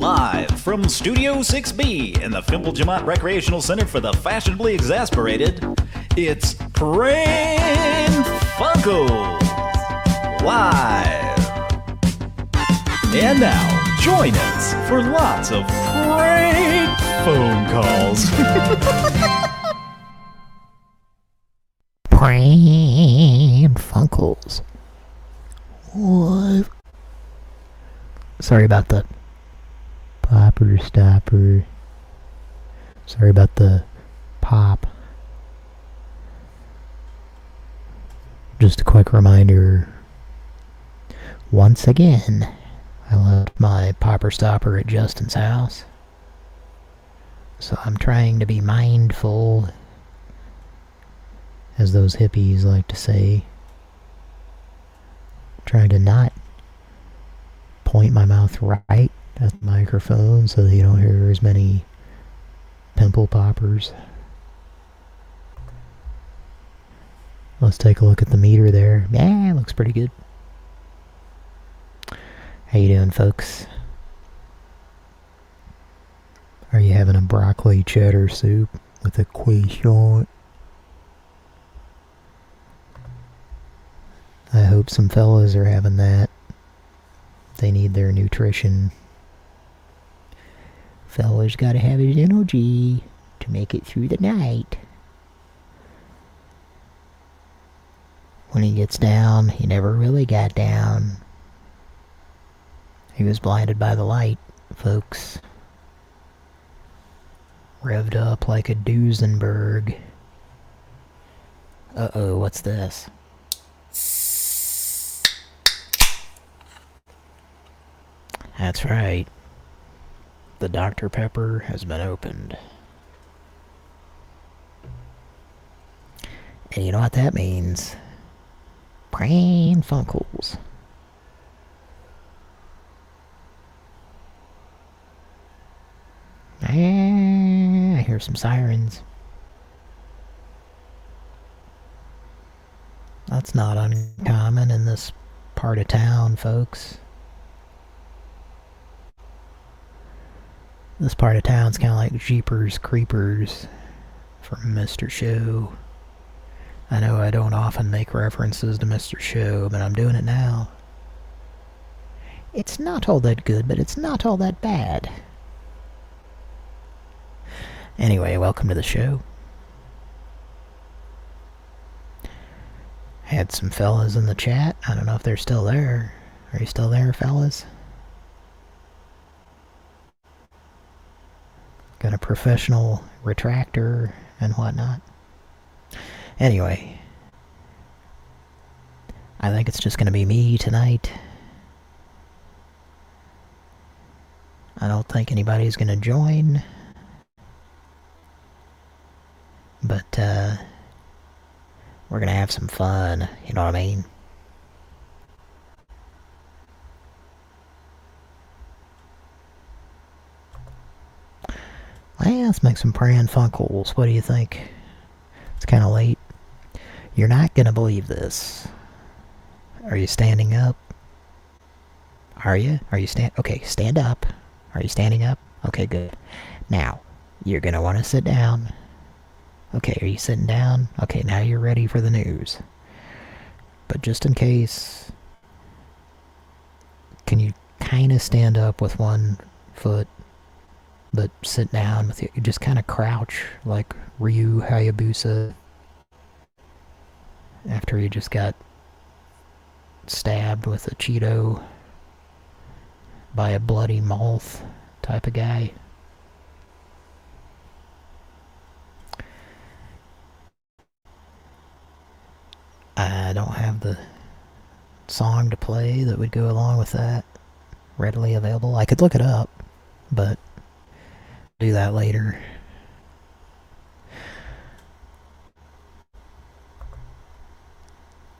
Live from Studio 6B in the Fimple Jamont Recreational Center for the Fashionably Exasperated, it's Pran Funkels Live. And now, join us for lots of prank phone calls. Pran Funkels. What? Sorry about the popper stopper. Sorry about the pop. Just a quick reminder. Once again, I left my popper stopper at Justin's house. So I'm trying to be mindful, as those hippies like to say. Trying to not point my mouth right at the microphone so that you don't hear as many pimple poppers. Let's take a look at the meter there. Yeah, looks pretty good. How you doing, folks? Are you having a broccoli cheddar soup with a croissant? I hope some fellas are having that. They need their nutrition. Fellas gotta have his energy to make it through the night. When he gets down, he never really got down. He was blinded by the light, folks. Revved up like a Duesenberg. Uh-oh, what's this? That's right. The Dr. Pepper has been opened. And you know what that means? Pran Funkels. Ah, I hear some sirens. That's not uncommon in this part of town, folks. This part of town's kind of like Jeepers Creepers from Mr. Show. I know I don't often make references to Mr. Show, but I'm doing it now. It's not all that good, but it's not all that bad. Anyway, welcome to the show. Had some fellas in the chat. I don't know if they're still there. Are you still there, fellas? Got a professional retractor and whatnot. Anyway. I think it's just going to be me tonight. I don't think anybody's going to join. But, uh, we're going to have some fun, you know what I mean? Let's make some Pran Funkels. What do you think? It's kind of late. You're not going to believe this. Are you standing up? Are you? Are you stand? Okay, stand up. Are you standing up? Okay, good. Now, you're going to want to sit down. Okay, are you sitting down? Okay, now you're ready for the news. But just in case, can you kind of stand up with one foot, but sit down with? You just kind of crouch like Ryu Hayabusa after he just got stabbed with a Cheeto by a bloody moth type of guy. I don't have the song to play that would go along with that readily available. I could look it up, but do that later.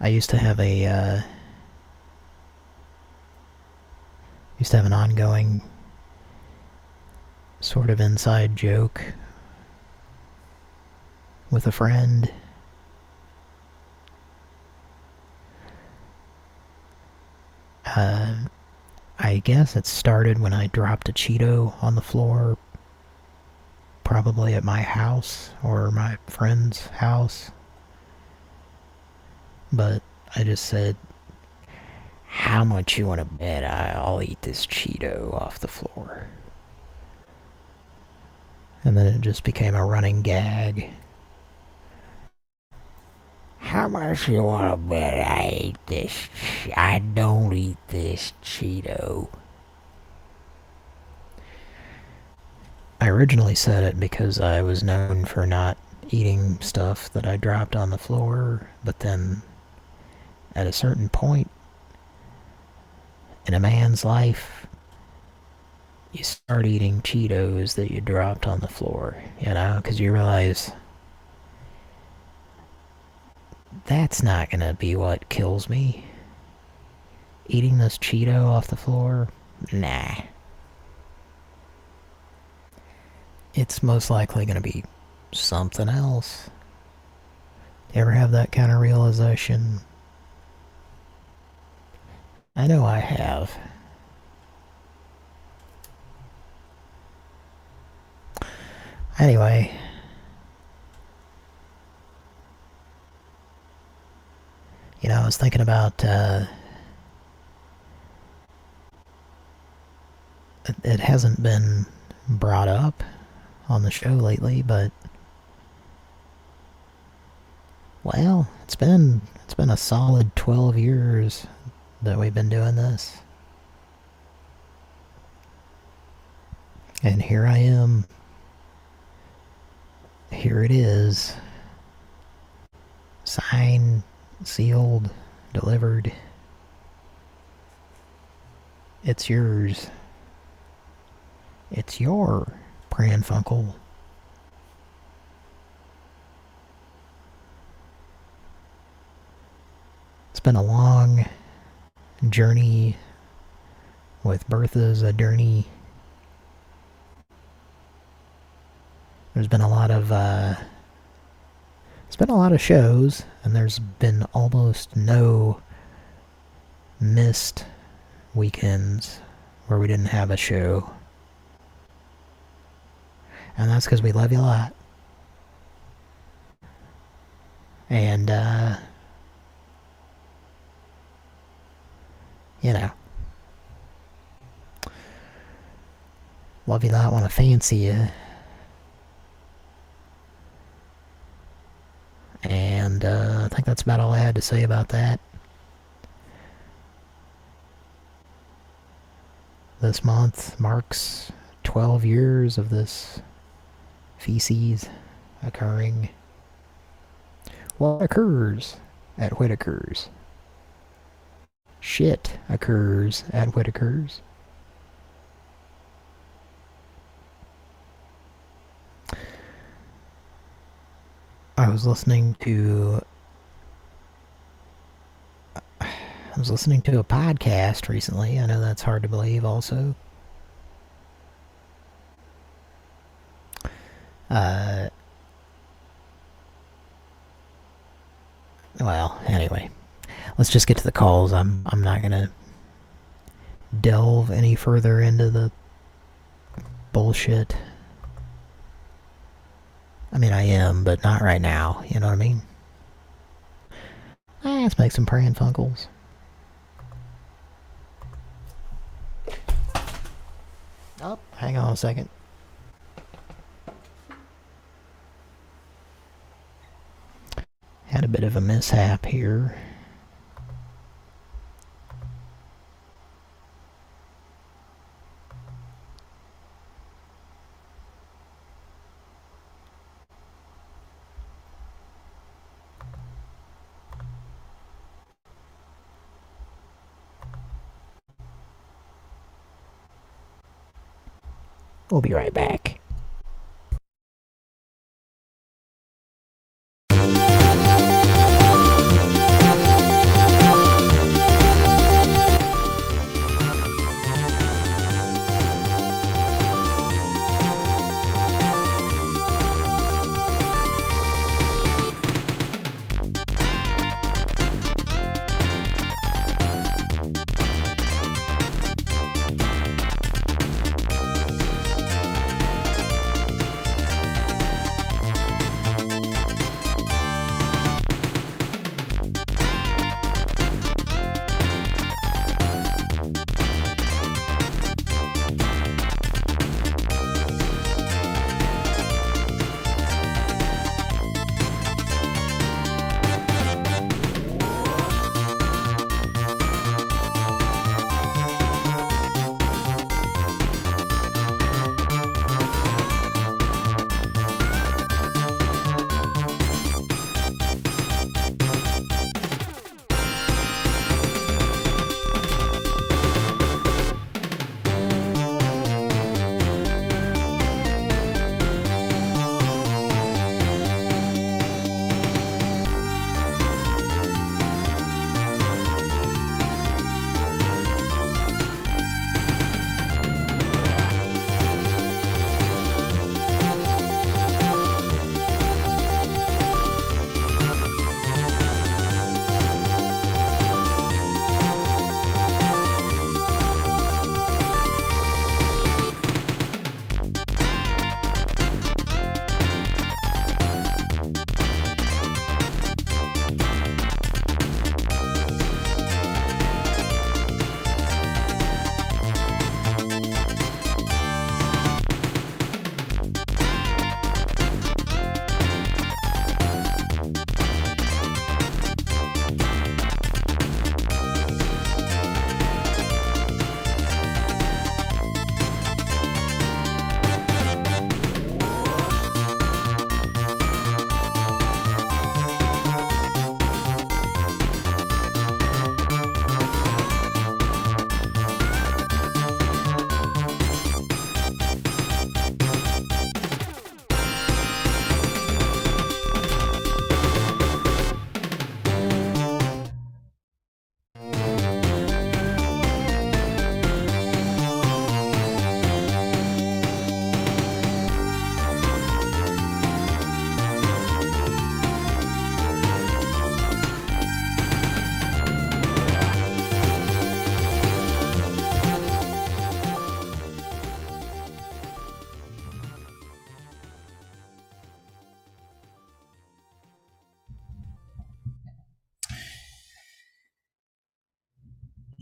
I used to have a, uh, used to have an ongoing sort of inside joke with a friend uh, I guess it started when I dropped a Cheeto on the floor, probably at my house or my friend's house. But I just said, how much you want to bet I'll eat this Cheeto off the floor? And then it just became a running gag. How much you want to bet I eat this? I don't eat this Cheeto. I originally said it because I was known for not eating stuff that I dropped on the floor, but then at a certain point, in a man's life, you start eating Cheetos that you dropped on the floor, you know, because you realize that's not going to be what kills me. Eating this Cheeto off the floor? Nah. It's most likely going to be something else. Ever have that kind of realization? I know I have. Anyway. You know, I was thinking about, uh, it, it hasn't been brought up on the show lately, but well, it's been it's been a solid 12 years that we've been doing this. And here I am. Here it is. Signed, sealed, delivered. It's yours. It's your Pran Funkel. It's been a long journey with Bertha's Aderney. There's been a lot of, uh, there's been a lot of shows, and there's been almost no missed weekends where we didn't have a show. And that's because we love you a lot. And, uh, you know. Love you not want to fancy you. And uh, I think that's about all I had to say about that. This month marks 12 years of this feces occurring. What occurs at Whitaker's? shit occurs at Whitaker's. I was listening to I was listening to a podcast recently. I know that's hard to believe also. Uh, well, anyway let's just get to the calls. I'm I'm not gonna delve any further into the bullshit. I mean, I am, but not right now. You know what I mean? Eh, let's make some Pran Funkels. Oh, hang on a second. Had a bit of a mishap here. We'll be right back.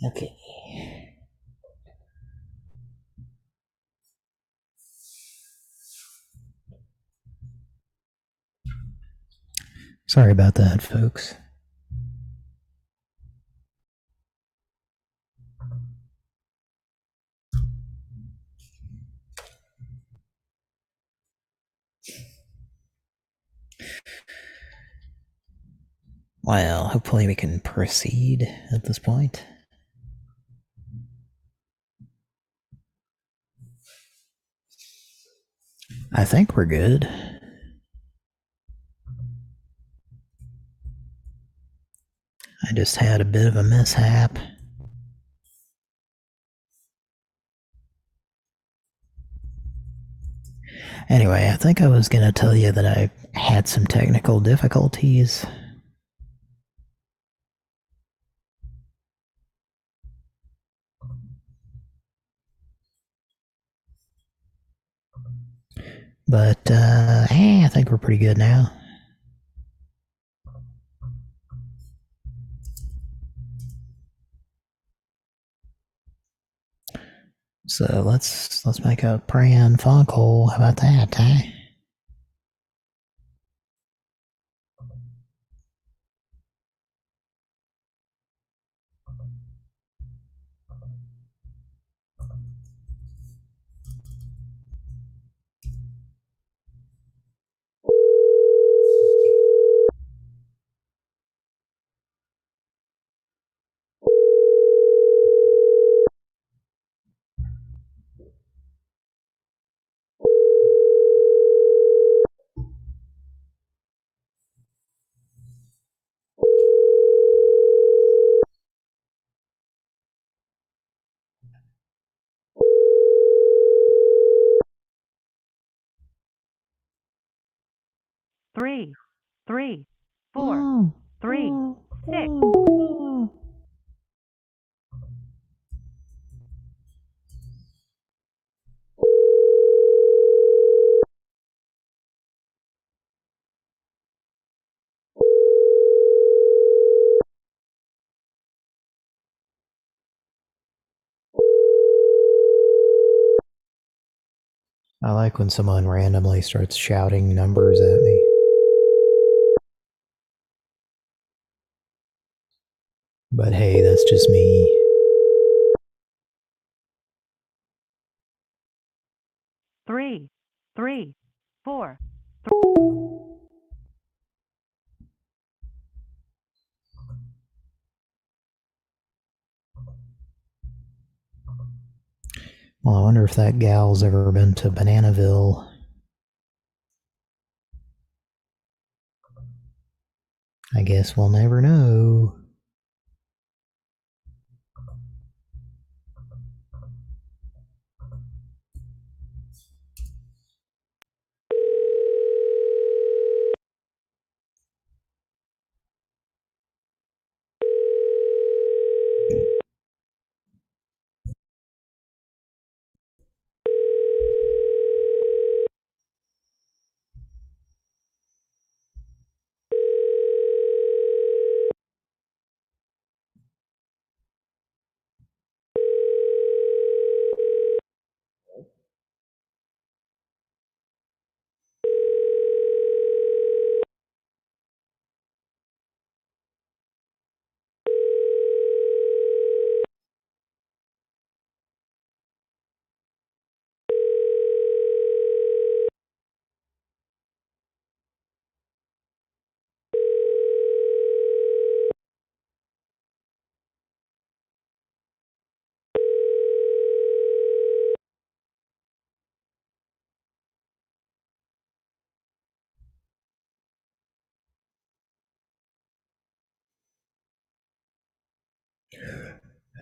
Okay. Sorry about that, folks. Well, hopefully we can proceed at this point. I think we're good. I just had a bit of a mishap. Anyway, I think I was going to tell you that I had some technical difficulties. But, uh, eh, I think we're pretty good now. So let's let's make a Pran Funkel. How about that, huh? Three, three, four, oh, three, oh, six. Oh, I like when someone randomly starts shouting numbers at me. But hey, that's just me. three, three, four. Well, I wonder if that gal's ever been to Bananaville. I guess we'll never know.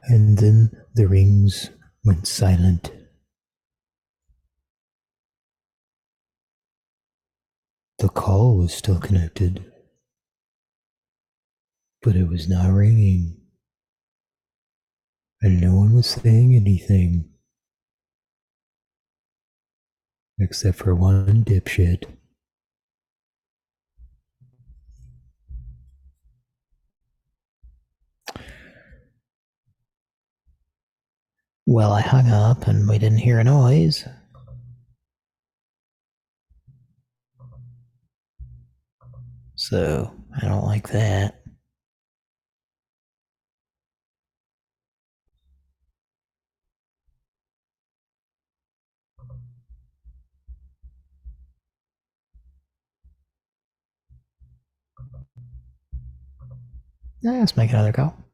And then the rings went silent. The call was still connected, but it was not ringing. And no one was saying anything. Except for one dipshit. Well, I hung up and we didn't hear a noise. So, I don't like that. Let's make another call.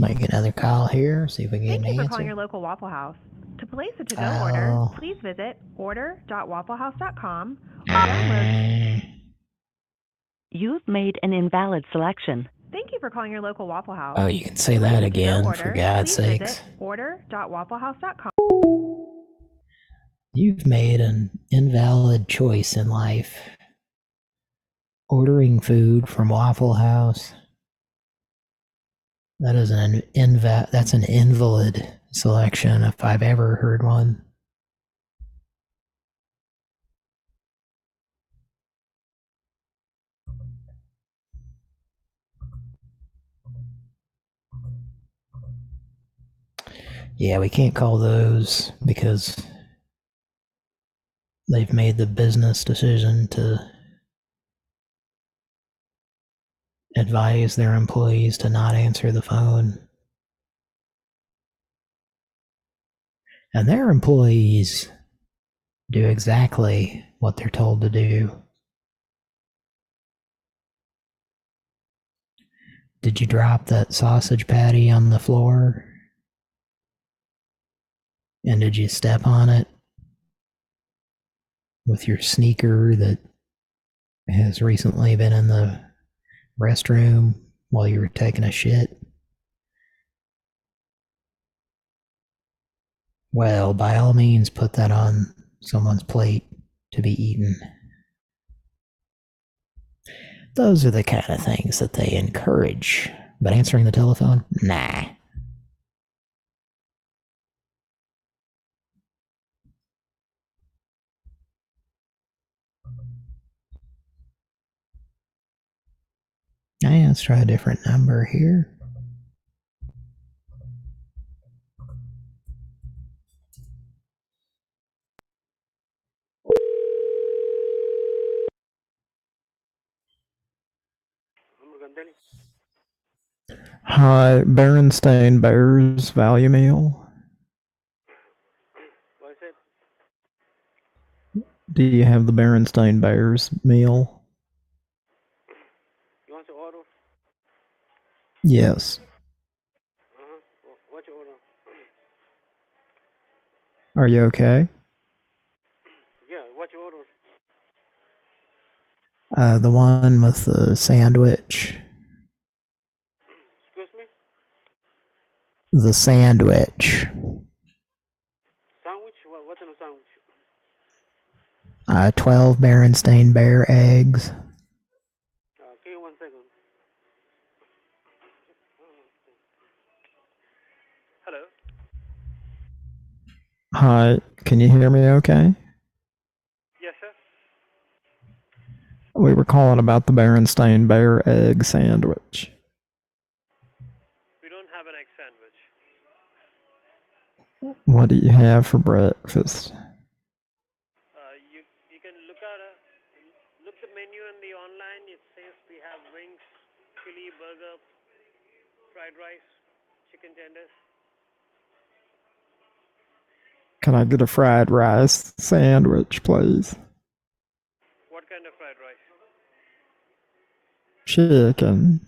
Make another call here, see if we can get Thank an you for answer. calling your local Waffle House. To place a to-go Oh. order, please visit order.wafflehouse.com or download. Uh, You've made an invalid selection. Thank you for calling your local Waffle House. oh, you can say that a to-go again, order, for God's please sakes. visit order.wafflehouse.com. You've made an invalid choice in life. Ordering food from Waffle House. That is an inva- that's an invalid selection if I've ever heard one. Yeah, we can't call those because they've made the business decision to advise their employees to not answer the phone. And their employees do exactly what they're told to do. Did you drop that sausage patty on the floor? And did you step on it with your sneaker that has recently been in the restroom while you were taking a shit? Well, by all means, put that on someone's plate to be eaten. Those are the kind of things that they encourage. But answering the telephone? Nah. Let's try a different number here. Hi, Berenstain Bears Value Meal. What is it? Do you have the Berenstain Bears meal? You want to order? Yes. What you order? Are you okay? Yeah, what you order? Uh, the one with the sandwich. Excuse me? the sandwich. Sandwich? What, what's in a sandwich? Uh, 12 Berenstain Bear eggs. Hi, can you hear me okay? Yes, sir? We were calling about the Berenstain Bear egg sandwich. We don't have an egg sandwich. What do you have for breakfast? Uh, you you can look at a, look the menu in the online. It says we have wings, chili, burger, fried rice, chicken tenders. Can I get a fried rice sandwich, please? What kind of fried rice? Chicken.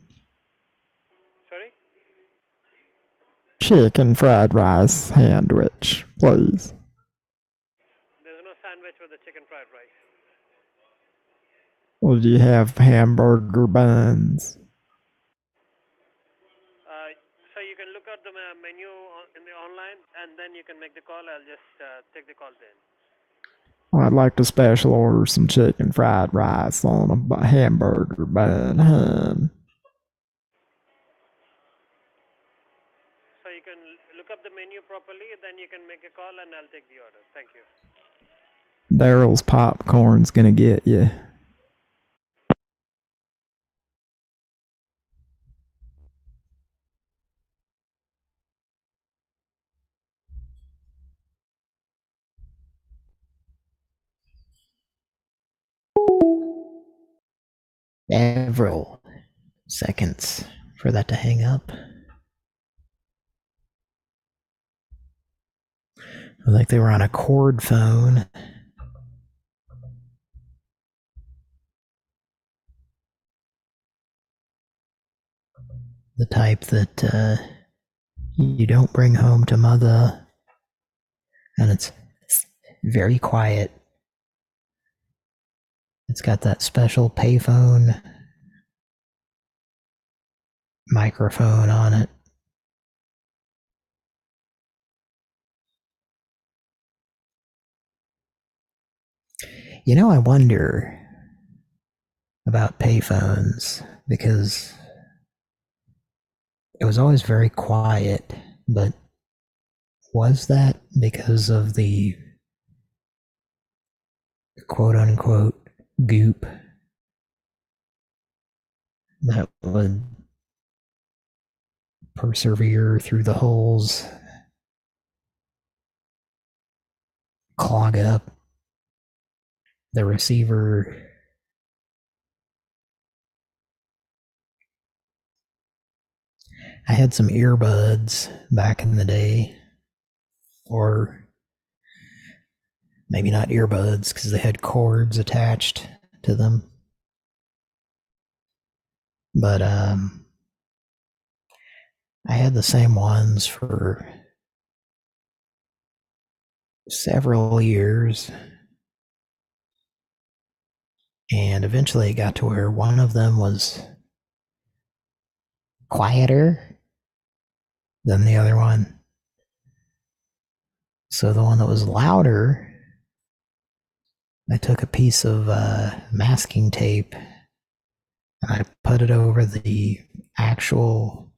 Sorry? Chicken fried rice sandwich, please. There's no sandwich with the chicken fried rice. Well, do you have hamburger buns? Uh, so you can look at the menu on, in the online, and then you can make the call. I'll just uh, take the call then. I'd like to special order some chicken fried rice on a hamburger bun, hun. So you can look up the menu properly, then you can make a call, and I'll take the order. Thank you. Daryl's popcorn's gonna get you. Several seconds for that to hang up. Like they were on a cord phone. The type that uh, you don't bring home to mother. And it's very quiet. It's got that special payphone microphone on it. You know, I wonder about payphones because it was always very quiet, but was that because of the quote unquote goop that would persevere through the holes, clog up the receiver. I had some earbuds back in the day, or maybe not earbuds because they had cords attached to them. But um, I had the same ones for several years. And eventually it got to where one of them was quieter than the other one. So the one that was louder, I took a piece of uh, masking tape and I put it over the actual,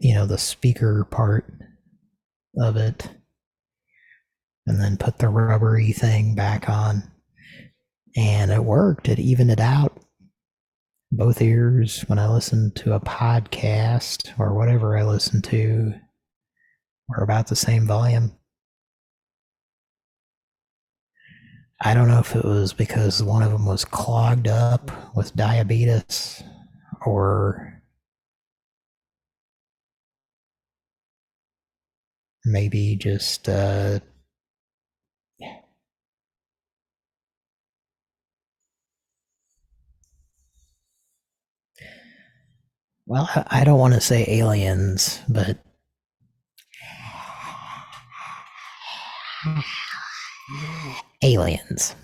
you know, the speaker part of it, and then put the rubbery thing back on. And it worked, it evened it out. Both ears, when I listened to a podcast or whatever I listened to, were about the same volume. I don't know if it was because one of them was clogged up with diabetes or maybe just uh, well, I I don't want to say aliens, but aliens.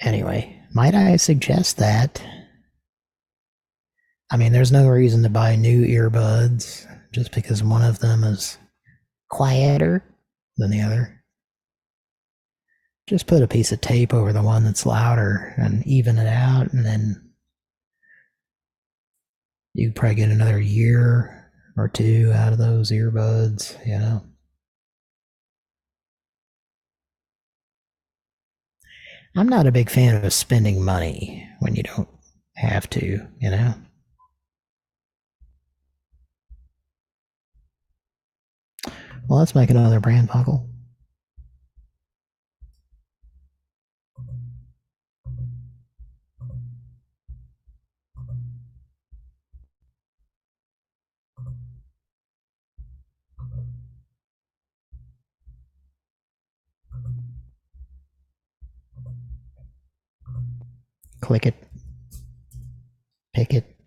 Anyway, might I suggest that? I mean, there's no reason to buy new earbuds just because one of them is quieter than the other. Just put a piece of tape over the one that's louder and even it out, and then you could probably get another year or two out of those earbuds, you know. I'm not a big fan of spending money when you don't have to, you know. Well, let's make another brand buckle. Click it. Pick it.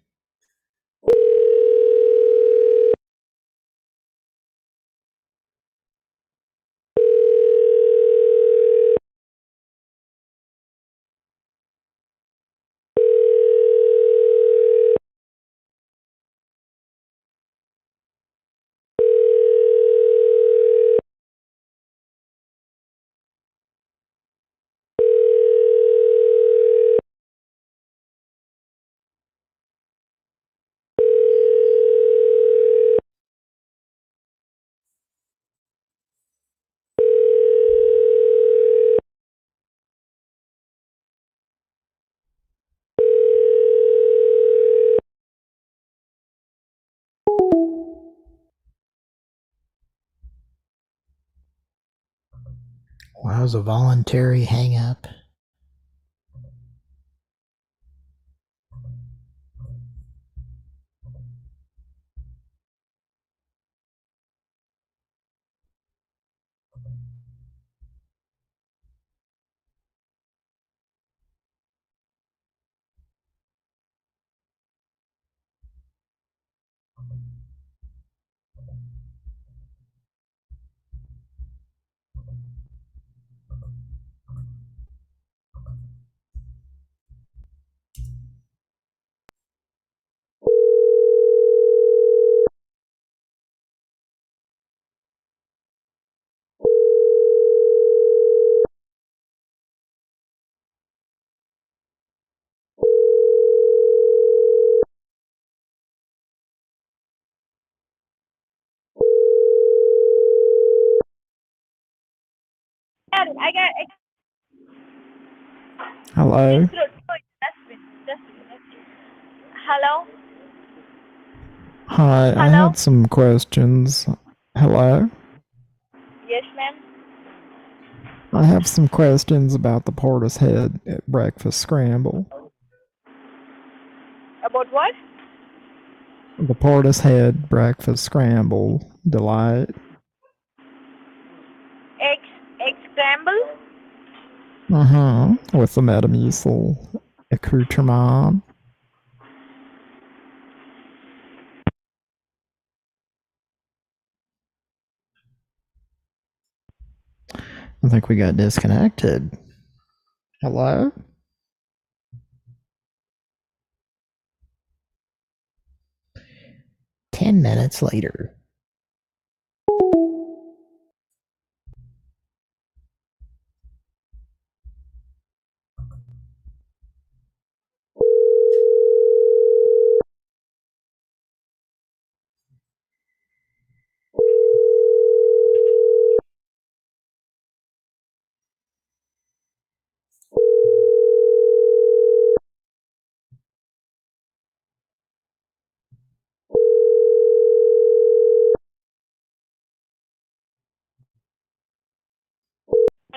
Well, that was a voluntary hang up. I got. I Hello. Look, look, dustbin, dustbin, okay. Hello? Hi, I Hello? had some questions. Hello. Yes, ma'am. I have some questions about the Porter's Head at breakfast scramble. About what? The Portishead breakfast scramble delight. Egg, Uh huh. With the Metamucil accoutrement. I think we got disconnected. Hello? Ten minutes later.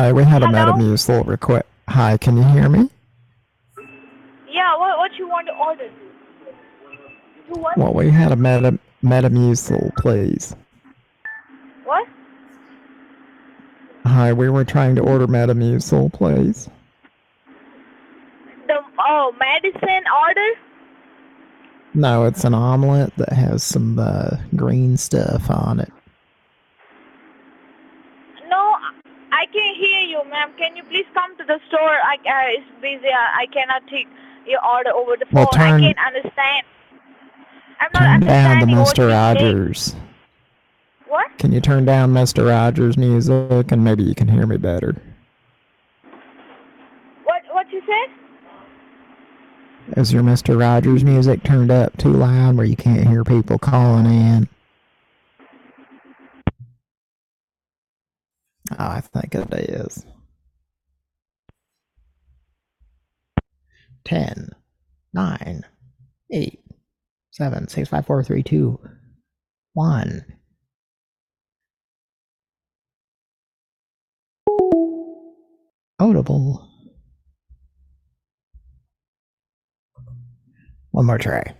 Hi, we had a Hello? Metamucil request. Hi, can you hear me? Yeah, what what you want to order? Want Well, we had a Meta Metamucil, please. what? Hi, we were trying to order Metamucil, please. The oh medicine order? No, it's an omelet that has some uh, green stuff on it. No, I can't hear you, ma'am. Can you please come to the store? I uh, it's busy. I, I cannot take your order over the phone. Well, turn- I can't understand. I'm not Turn down the understanding what Mr. Rogers. What? Can you turn down Mr. Rogers' music and maybe you can hear me better? What what you said? Is your Mr. Rogers music turned up too loud where you can't hear people calling in? Oh, I think it is. Ten, nine, eight, seven, six, five, four, three, two, one. Audible. One more try.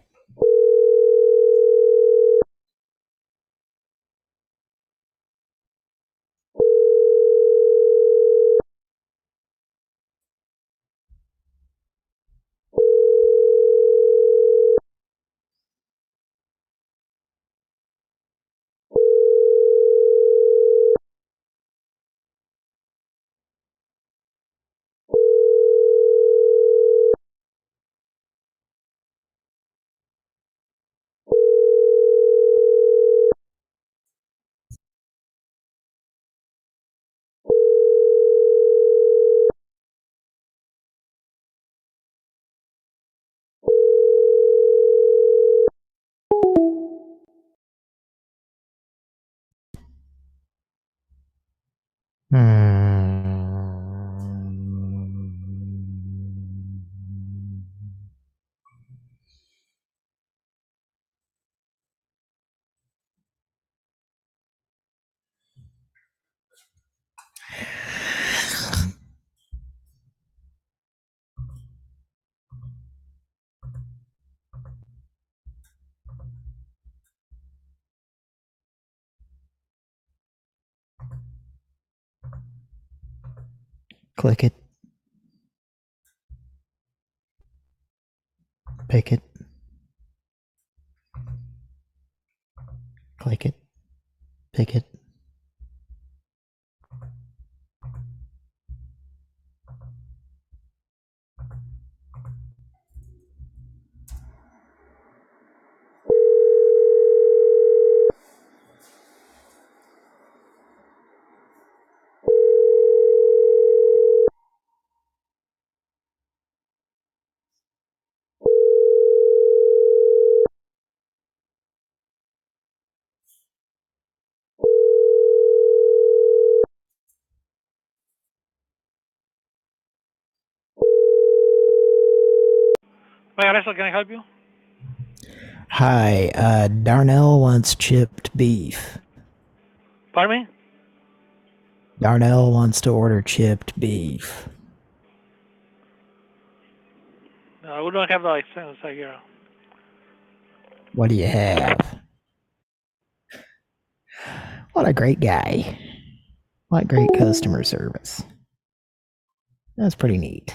Hmm. Click it. Pick it. Click it. Pick it. Can I help you? Hi, uh, Darnell wants chipped beef. Pardon me? Darnell wants to order chipped beef. Uh, we don't have the license here. What do you have? What a great guy. What great customer service. That's pretty neat.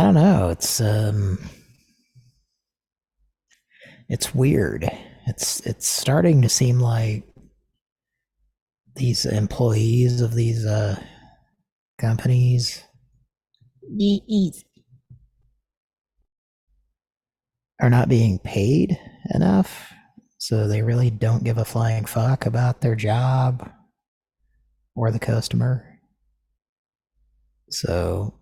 I don't know. It's um it's weird. It's it's starting to seem like these employees of these uh companies are not being paid enough. So they really don't give a flying fuck about their job or the customer. So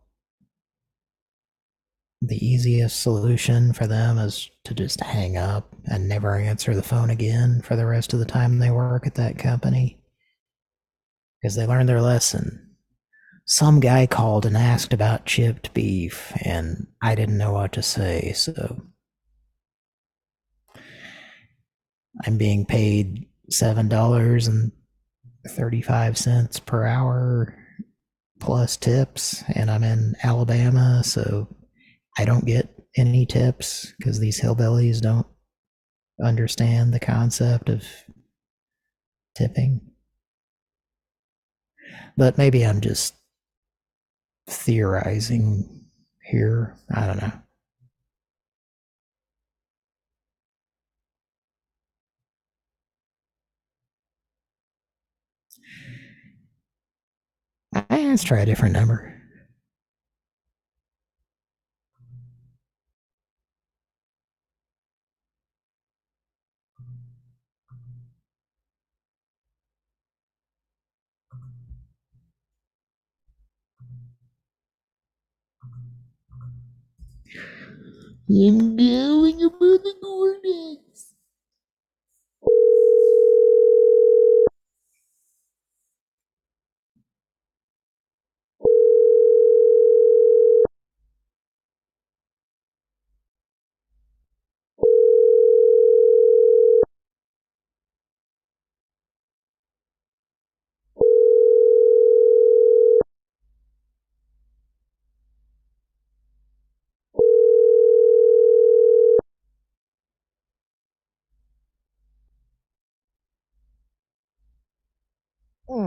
the easiest solution for them is to just hang up and never answer the phone again for the rest of the time they work at that company. Because they learned their lesson. Some guy called and asked about chipped beef, and I didn't know what to say, so I'm being paid seven dollars and thirty-five cents per hour plus tips, and I'm in Alabama, so I don't get any tips because these hillbillies don't understand the concept of tipping. But maybe I'm just theorizing here. I don't know. Eh, Let's try a different number. I'm going about the coordinates.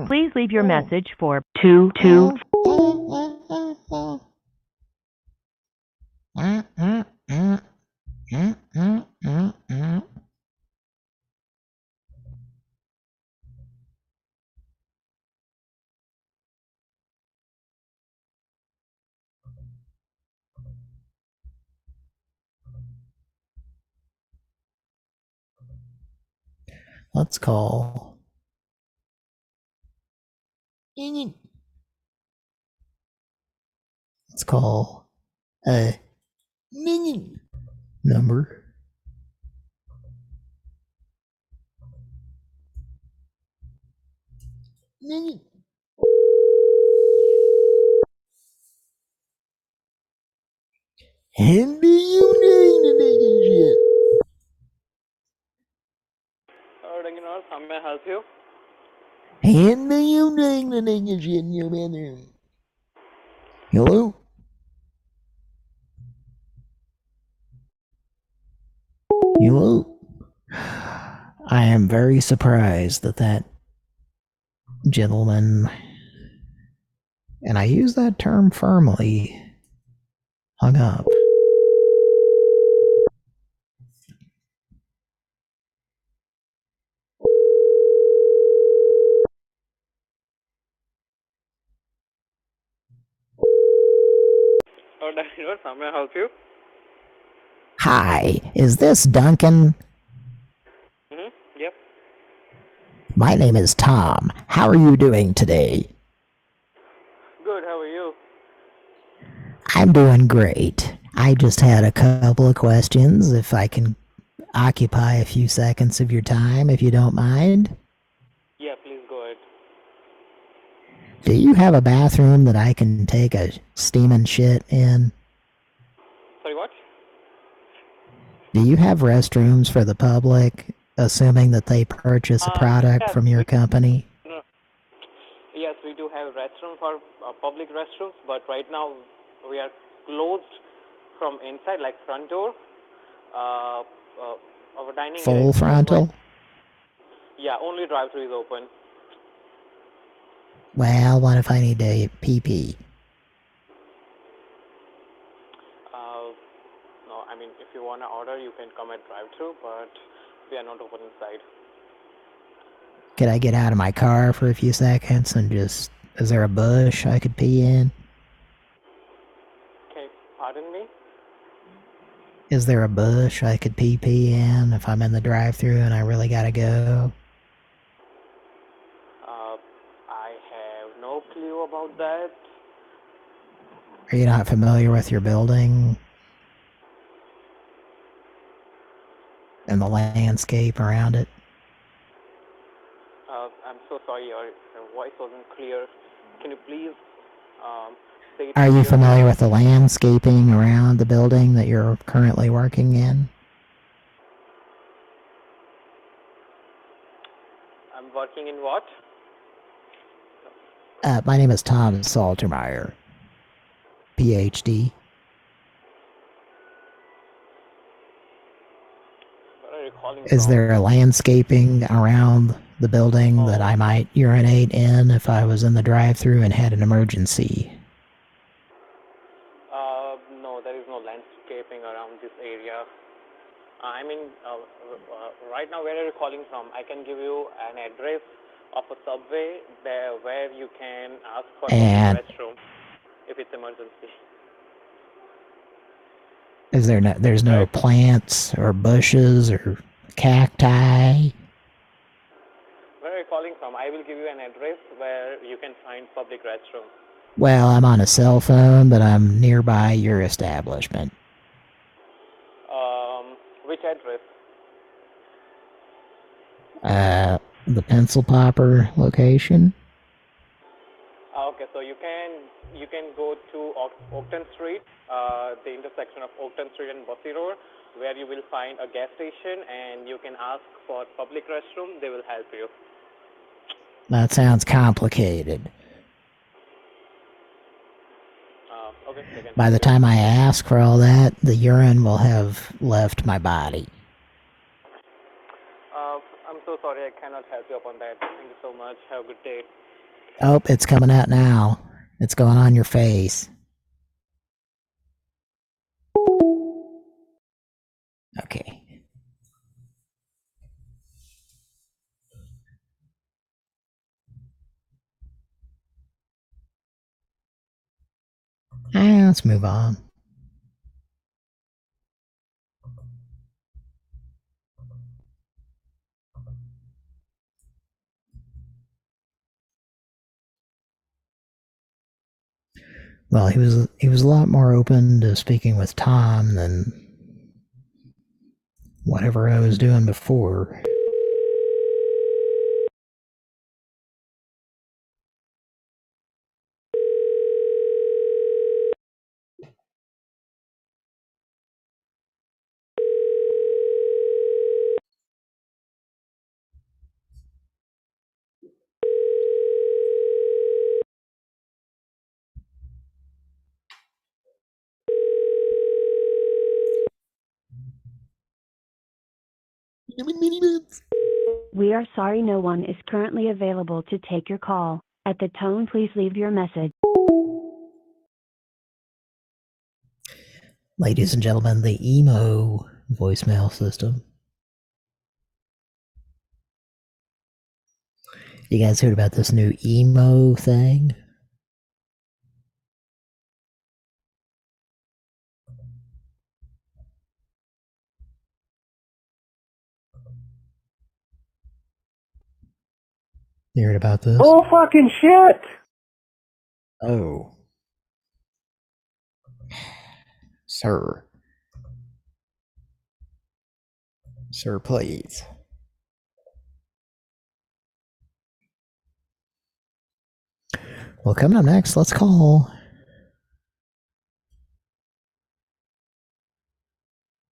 Please leave your oh. message for two two. Let's call. Let's call a minion number. And do you need to shit? Uh, Dunkin' Donuts, how may I help you? And do you need to take a shit in your bedroom? Hello? Hello? I am very surprised that that gentleman, and I use that term firmly, hung up. How may I help you? Hi, is this Duncan? Mm-hmm. Yep. My name is Tom. How are you doing today? Good. How are you? I'm doing great. I just had a couple of questions. If I can occupy a few seconds of your time, if you don't mind. Yeah, please go ahead. Do you have a bathroom that I can take a steaming shit in? Sorry, what? Do you have restrooms for the public, assuming that they purchase a Uh, product yes, from your company? Yes, we do have restroom for uh, public restrooms, but right now we are closed from inside, like front door. Uh, uh, our dining Full frontal? but- Yeah, only drive-through is open. Well, what if I need to pee pee? Uh, no, I mean, if you want to order, you can come at drive-through, but we are not open inside. Could I get out of my car for a few seconds and just... Is there a bush I could pee in? Okay, pardon me? Is there a bush I could pee pee in if I'm in the drive-through and I really gotta go? Uh, I have no clue about that. Are you not familiar with your building? And the landscape around it? Uh, I'm so sorry, your, your voice wasn't clear. Can you please um, say Are you familiar with the landscaping around the building that you're currently working in? I'm working in what? Uh, my name is Tom Saltermeyer, PhD. Is there a landscaping around the building that I might urinate in if I was in the drive-through and had an emergency? Uh, no, there is no landscaping around this area. Uh, I mean, uh, uh, right now, where are you calling from? I can give you an address of a subway there where you can ask for a restroom if it's emergency. Is there no, there's no plants or bushes or cacti? Where are you calling from? I will give you an address where you can find public restroom. Well, I'm on a cell phone, but I'm nearby your establishment. Um, which address? Uh, the Pencil Popper location? Uh, okay, so you can you can go to Oak- Oakton Street, uh, the intersection of Oakton Street and Busse Road, where you will find a gas station, and you can ask for public restroom. They will help you. That sounds complicated. Uh, okay, By the time I ask for all that, the urine will have left my body. Uh, I'm so sorry, I cannot help you upon that. Thank you so much. Have a good day. Oh, it's coming out now. It's going on your face. Let's move on. Well, he was he was a lot more open to speaking with Tom than whatever I was doing before. We are sorry no one is currently available to take your call. At the tone, please leave your message. Ladies and gentlemen, the emo voicemail system. You guys heard about this new emo thing? You heard about this? Oh fucking shit! Oh. Sir. Sir, please. Well, coming up next, let's call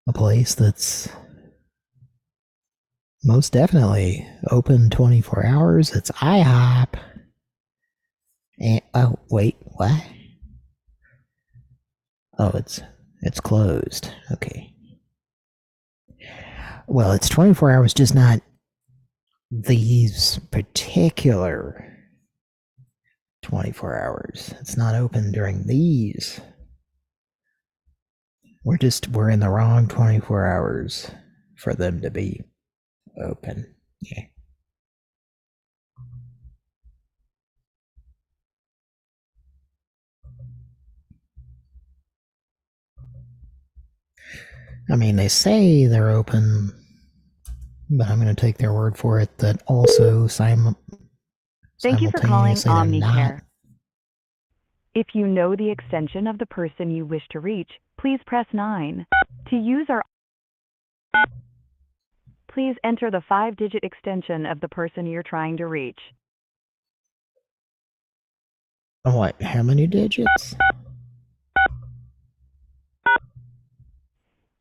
a place that's most definitely open 24 hours. It's IHOP. And oh, wait, what? Oh, it's it's closed. Okay. Well, it's 24 hours, just not these particular 24 hours. It's not open during these. We're just we're in the wrong 24 hours for them to be open. Yeah. I mean, they say they're open, but I'm going to take their word for it that also sim- Thank you for calling. OmniCare. If you know the extension of the person you wish to reach, please press 9. To use our please enter the 5-digit extension of the person you're trying to reach. Oh, what? How many digits?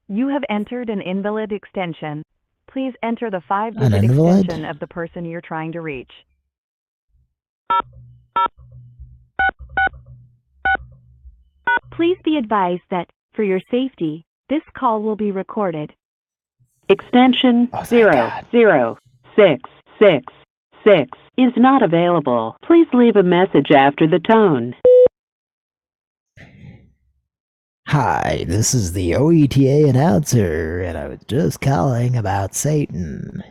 You have entered an invalid extension. Please enter the 5-digit extension of the person you're trying to reach. Please be advised that, for your safety, this call will be recorded. Extension Oh, zero zero six six six is not available. Please leave a message after the tone. Hi, this is the OETA announcer, and I was just calling about Satan.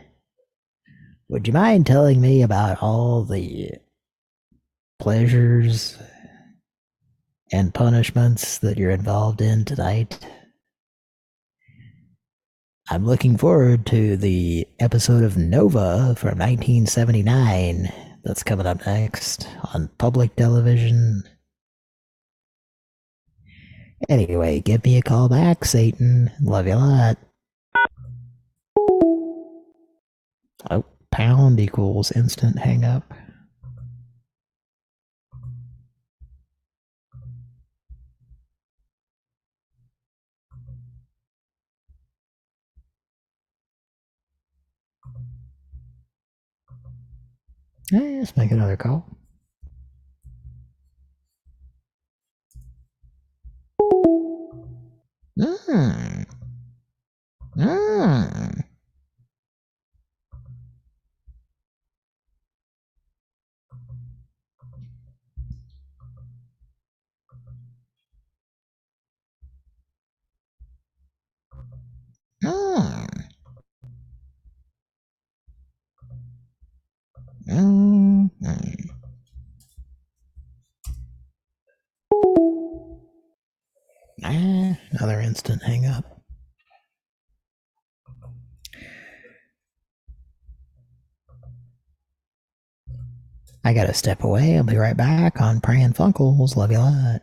Would you mind telling me about all the pleasures and punishments that you're involved in tonight? I'm looking forward to the episode of Nova from 1979 that's coming up next on public television. Anyway, give me a call back, Satan. Love you a lot. Oh, pound equals instant hang up. Let's make another call. Mm. Mm. Mm. Another instant hang up. I gotta step away. I'll be right back on Pran Funkels. Love you a lot.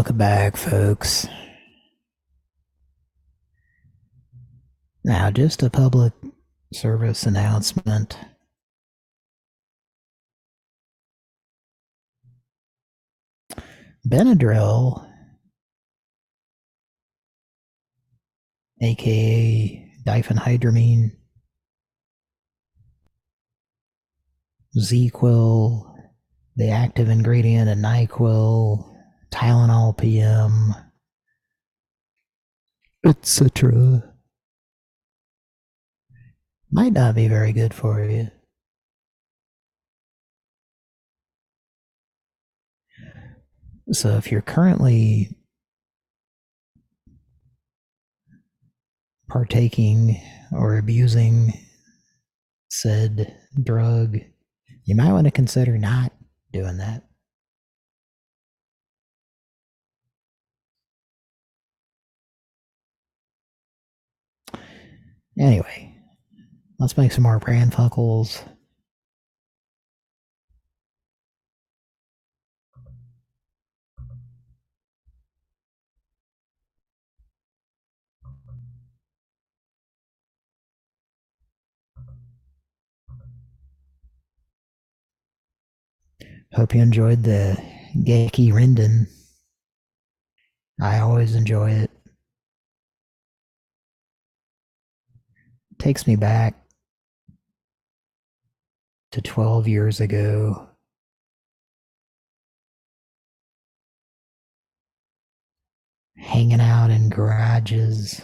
Welcome back, folks. Now, just a public service announcement. Benadryl, aka diphenhydramine, ZzzQuil, the active ingredient in NyQuil, Tylenol PM, etc. Might not be very good for you. So if you're currently partaking or abusing said drug, you might want to consider not doing that. Anyway, let's make some more Pran Funkels. Hope you enjoyed the Geki Rendon. I always enjoy it. Takes me back to 12 years ago. Hanging out in garages.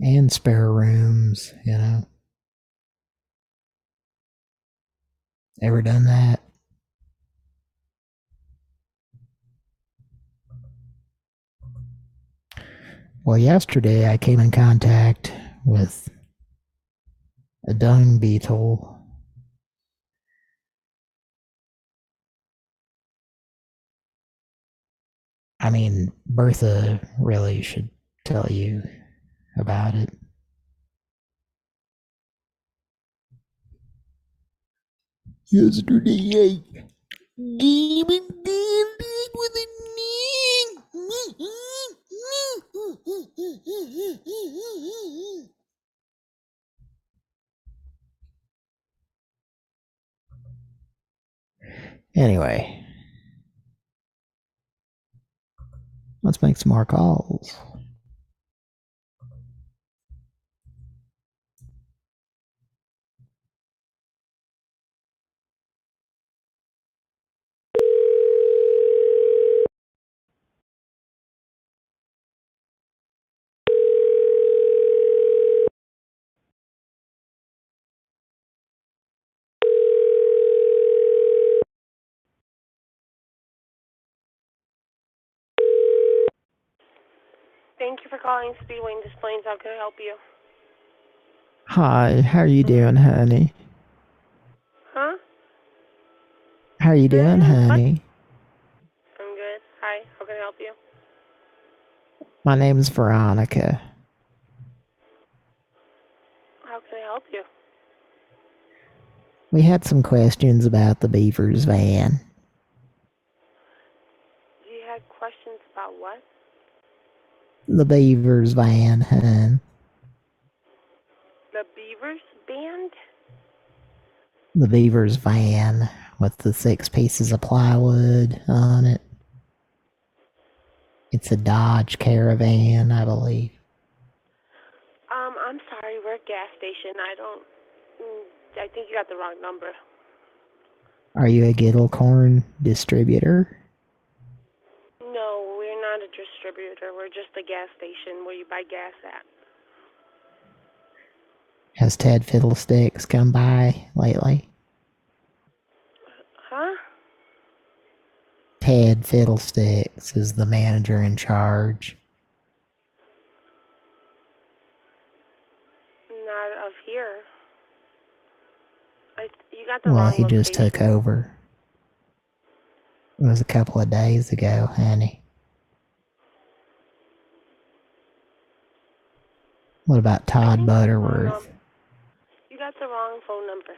And spare rooms, you know. Ever done that? Well, yesterday I came in contact with a dung beetle. I mean, Bertha really should tell you about it. Yesterday I came in contact with a Anyway, let's make some more calls. Thank you for calling Speedway and Displays. How can I help you? Hi, how are you doing, honey? Huh? How are you doing, mm-hmm. honey? I'm good. Hi. How can I help you? My name's Veronica. How can I help you? We had some questions about the Beavers van. You had questions about what? The Beavers van, hun. The Beavers band? The Beavers van with the six pieces of plywood on it. It's a Dodge Caravan, I believe. Um, I'm sorry. We're a gas station. I don't. mm, I think you got the wrong number. Are you a Gittlecorn distributor? No, we're not a distributor. We're just a gas station where you buy gas at. Has Ted Fiddlesticks come by lately? Huh? Ted Fiddlesticks is the manager in charge. Not of here. I, you got the Well, he just location. took over. It was a couple of days ago, honey. What about Todd Butterworth? You got the wrong phone number.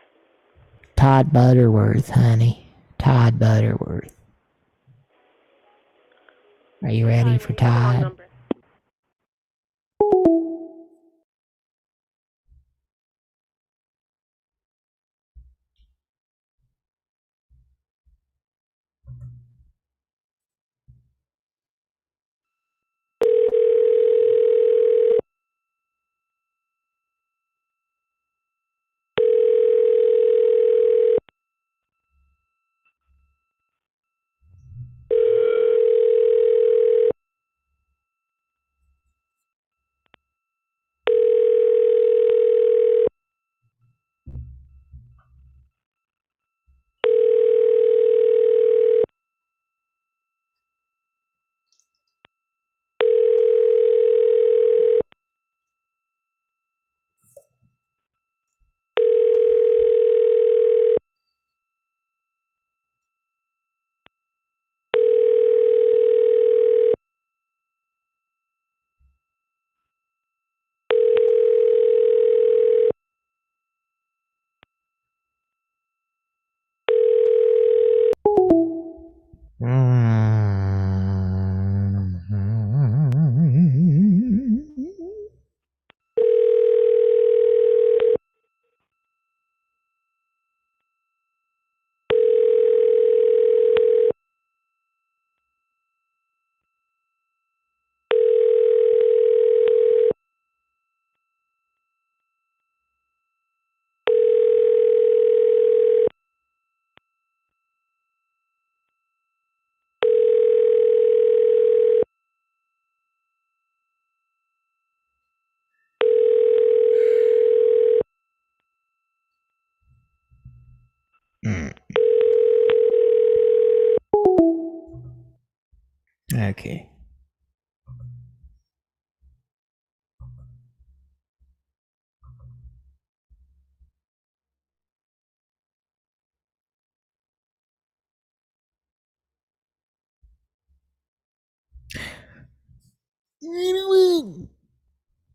Todd Butterworth, honey. Todd Butterworth. Are you ready for Todd?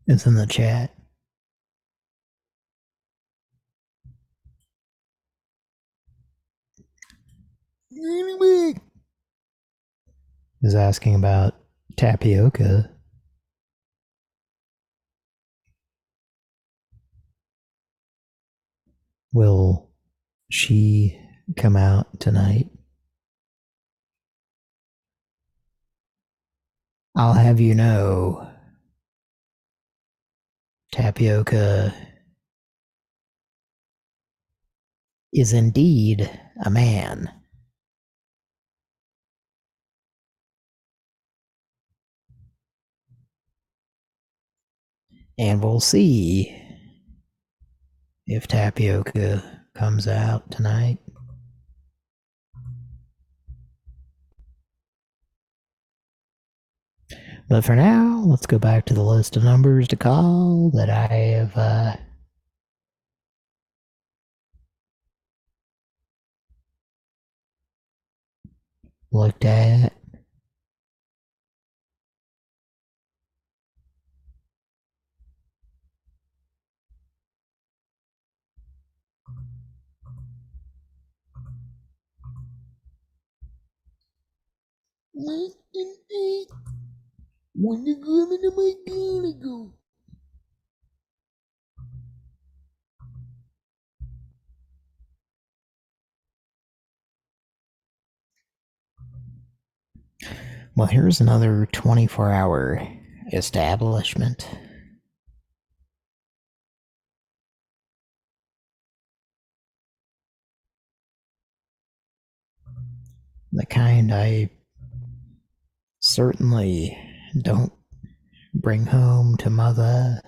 It's in the chat. Is asking about tapioca. Will she come out tonight? I'll have you know, Tapioca is indeed a man. And we'll see if Tapioca comes out tonight. But for now, let's go back to the list of numbers to call that I have uh, looked at. Wanna go into my go? Well, here's another 24 hour establishment. The kind I certainly don't bring home to mother.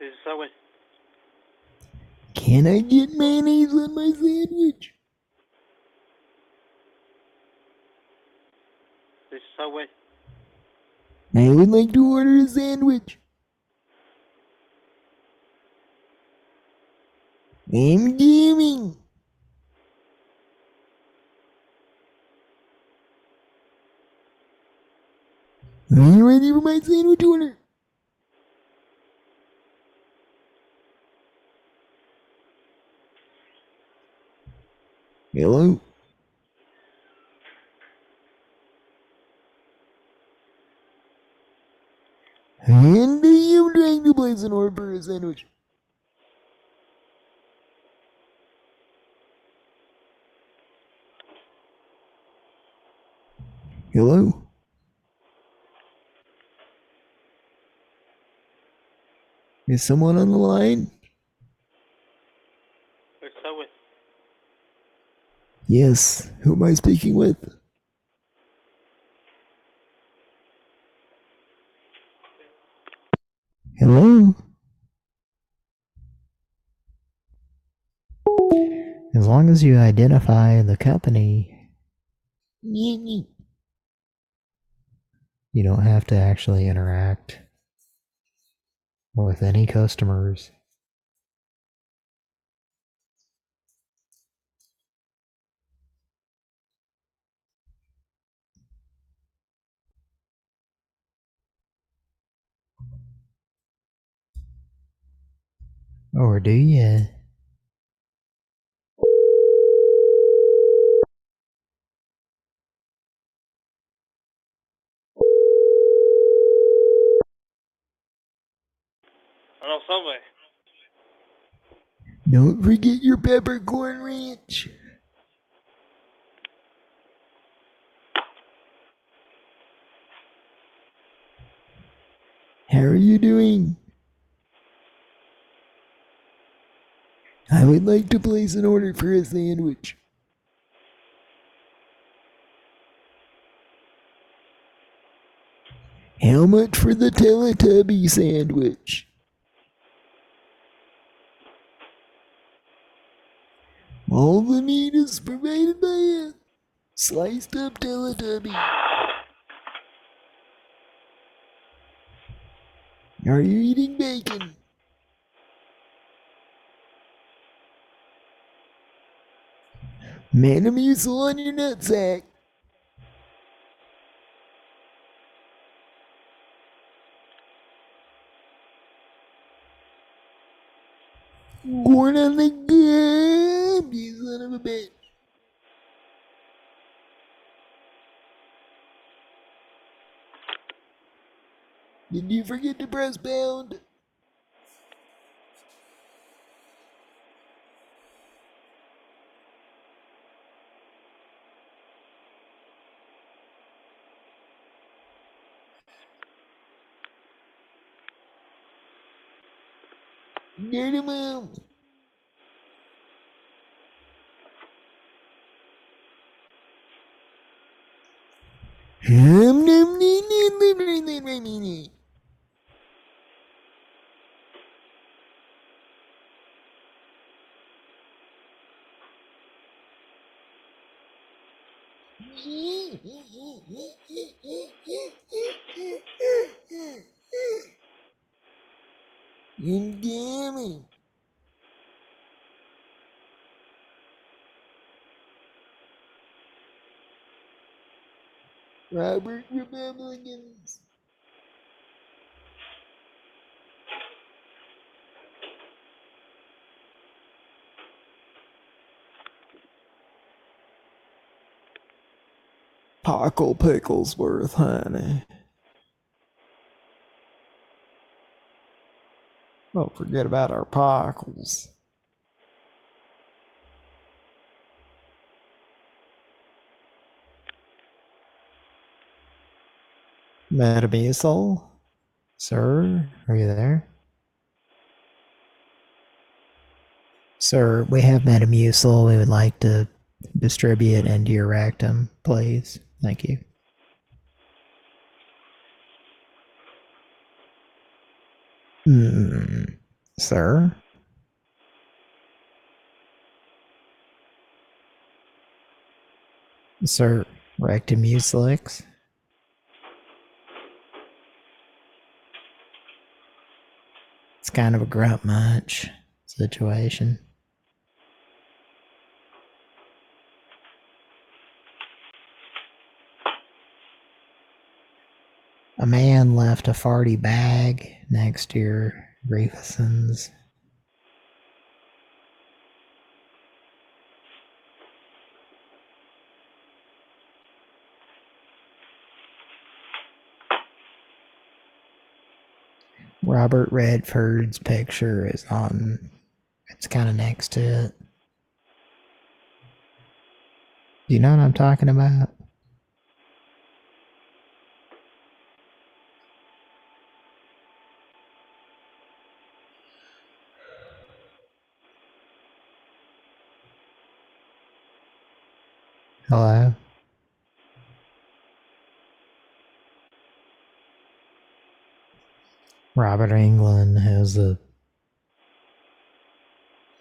Is Subway. Can I get mayonnaise on my sandwich? This is Subway. I would like to order a sandwich. I'm gaming. Are you ready for my sandwich order? Hello? And I'm trying to place an order for a sandwich. Hello? Is someone on the line? What's up with? Yes. Who am I speaking with? Hello? As long as you identify the company, You you don't have to actually interact with any customers. Or do you? Hello, Subway. Don't forget your peppercorn ranch. How are you doing? I would like to place an order for a sandwich. How much for the Teletubby sandwich? All the meat is provided by a sliced up Teletubby. Are you eating bacon? Metamucil on your nutsack. Corn on the cob, you son of a bitch. Did you forget to press pound? எழுமும் Yeah, yeah, yeah. Robert Republicans. Pockle Picklesworth, honey. Don't forget about our pockles. Metamucil? Sir, are you there? Sir, we have Metamucil. We would like to distribute into your rectum, please. Thank you. Hmm. Sir? Sir, Rectomucilix? Kind of a grunt munch situation. A man left a farty bag next to your Grievesons. Robert Redford's picture is on, it's kind of next to it. You know what I'm talking about? Hello? Robert Englund has a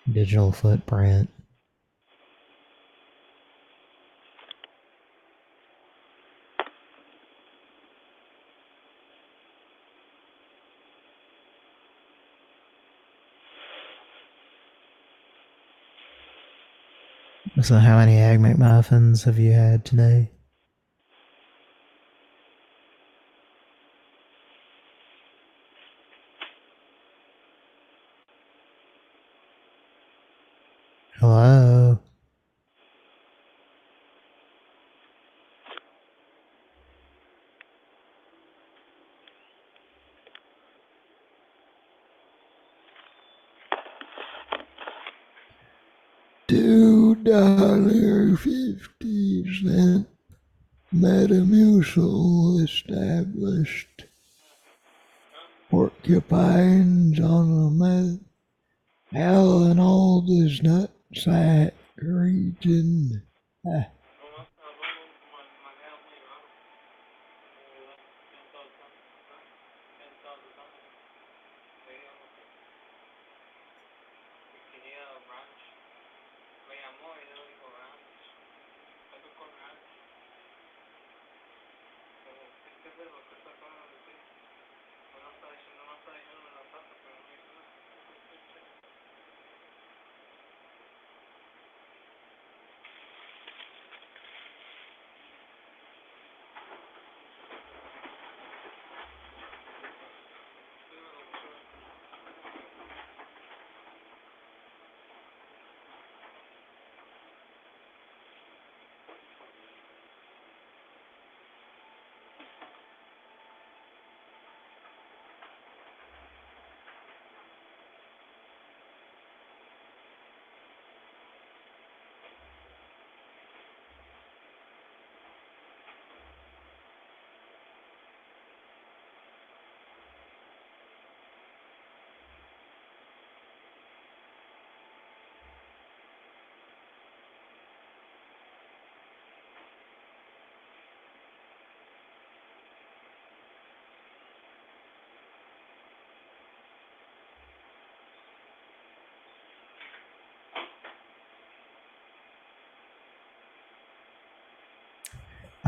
digital footprint. So, how many Egg McMuffins have you had today?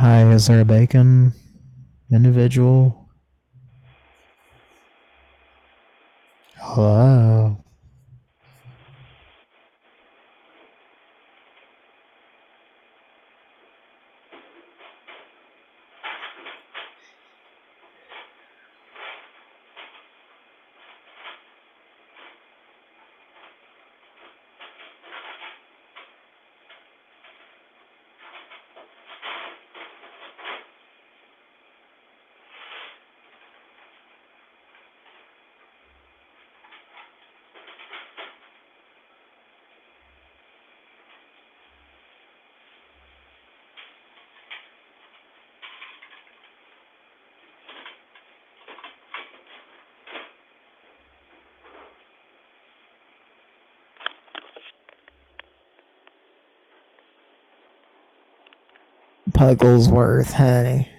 Hi, is there a bacon individual? Hello? Pugglesworth, honey.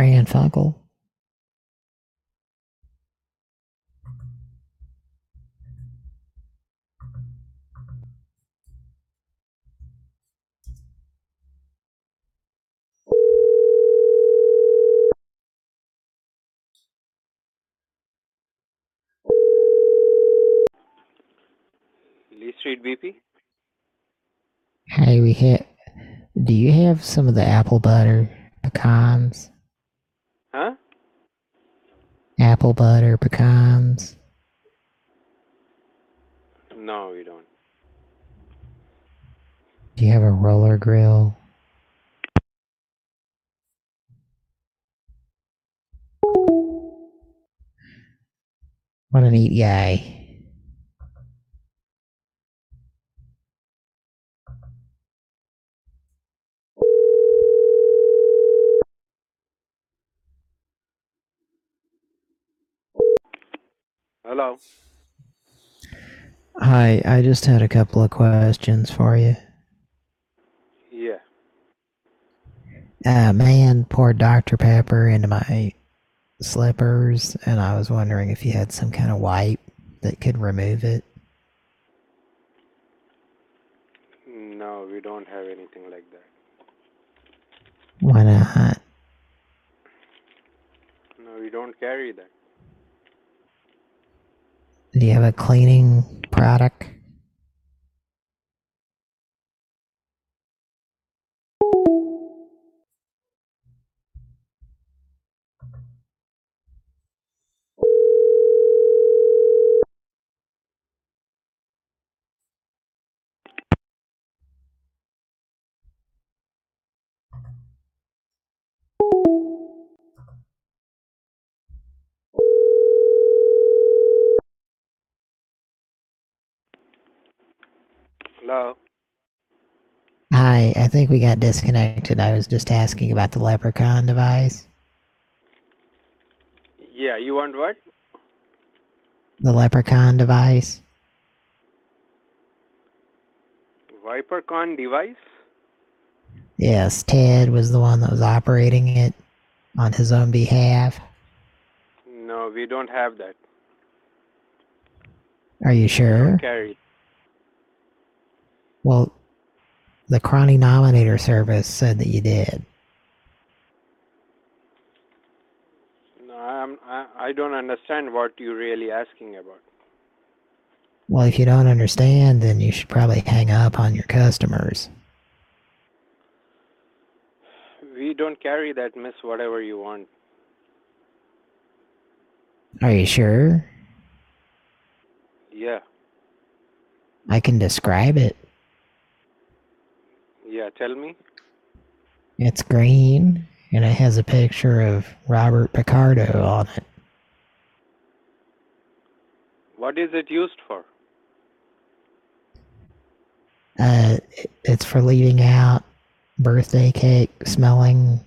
Let's make a Pran Funkel. Lee Street BP? Hey, we hit. Do you have some of the apple butter pecans? Apple butter pecans? No, we don't. Do you have a roller grill? What a neat guy. Hello? Hi, I just had a couple of questions for you. Yeah. Uh, man poured Dr. Pepper into my slippers, and I was wondering if you had some kind of wipe that could remove it. No, we don't have anything like that. Why not? No, we don't carry that. Do you have a cleaning product? Hello? Hi, I think we got disconnected. I was just asking about the leprechaun device. Yeah, you want what? The leprechaun device? ViperCon device? Yes, Ted was the one that was operating it on his own behalf. No, we don't have that. Are you sure? Carry. Well, the Crony Nominator service said that you did. No, I'm, I, I don't understand what you're really asking about. Well, if you don't understand, then you should probably hang up on your customers. We don't carry that, miss, whatever you want. Are you sure? Yeah. I can describe it. Yeah, tell me. It's green, and it has a picture of Robert Picardo on it. What is it used for? Uh, it's for leaving out birthday cake smelling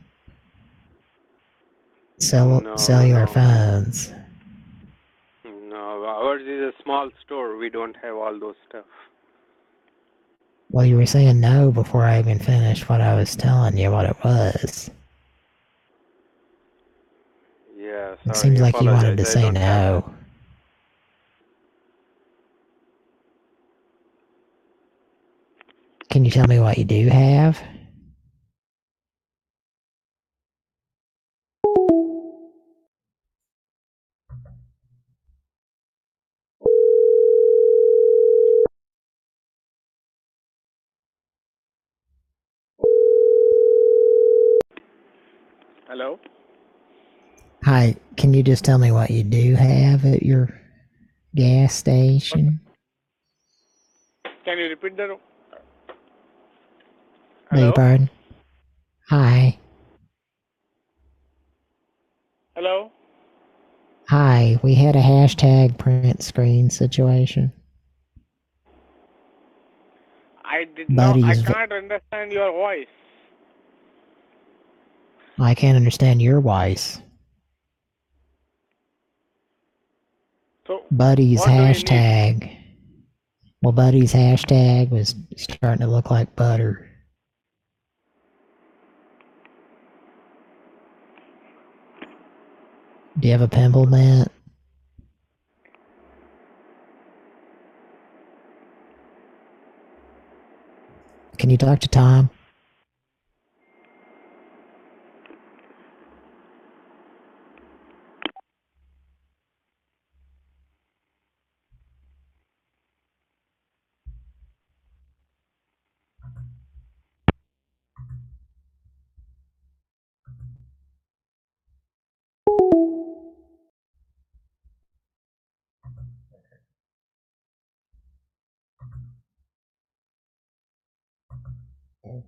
cell No, cellular no. phones. No, ours is a small store. We don't have all those stuff. Well, you were saying no before I even finished what I was telling you what it was. Yeah, It seems like you wanted to say no. Can you tell me what you do have? Hi, can you just tell me what you do have at your gas station? Can you repeat that? Beg your pardon? Hi. Hello? Hi, we had a hashtag print screen situation. I did Buddy's not. I can't understand your voice. I can't understand your voice. So, Buddy's what do you need? hashtag. Well, Buddy's hashtag was starting to look like butter. Do you have a pimple mat? Can you talk to Tom? Um.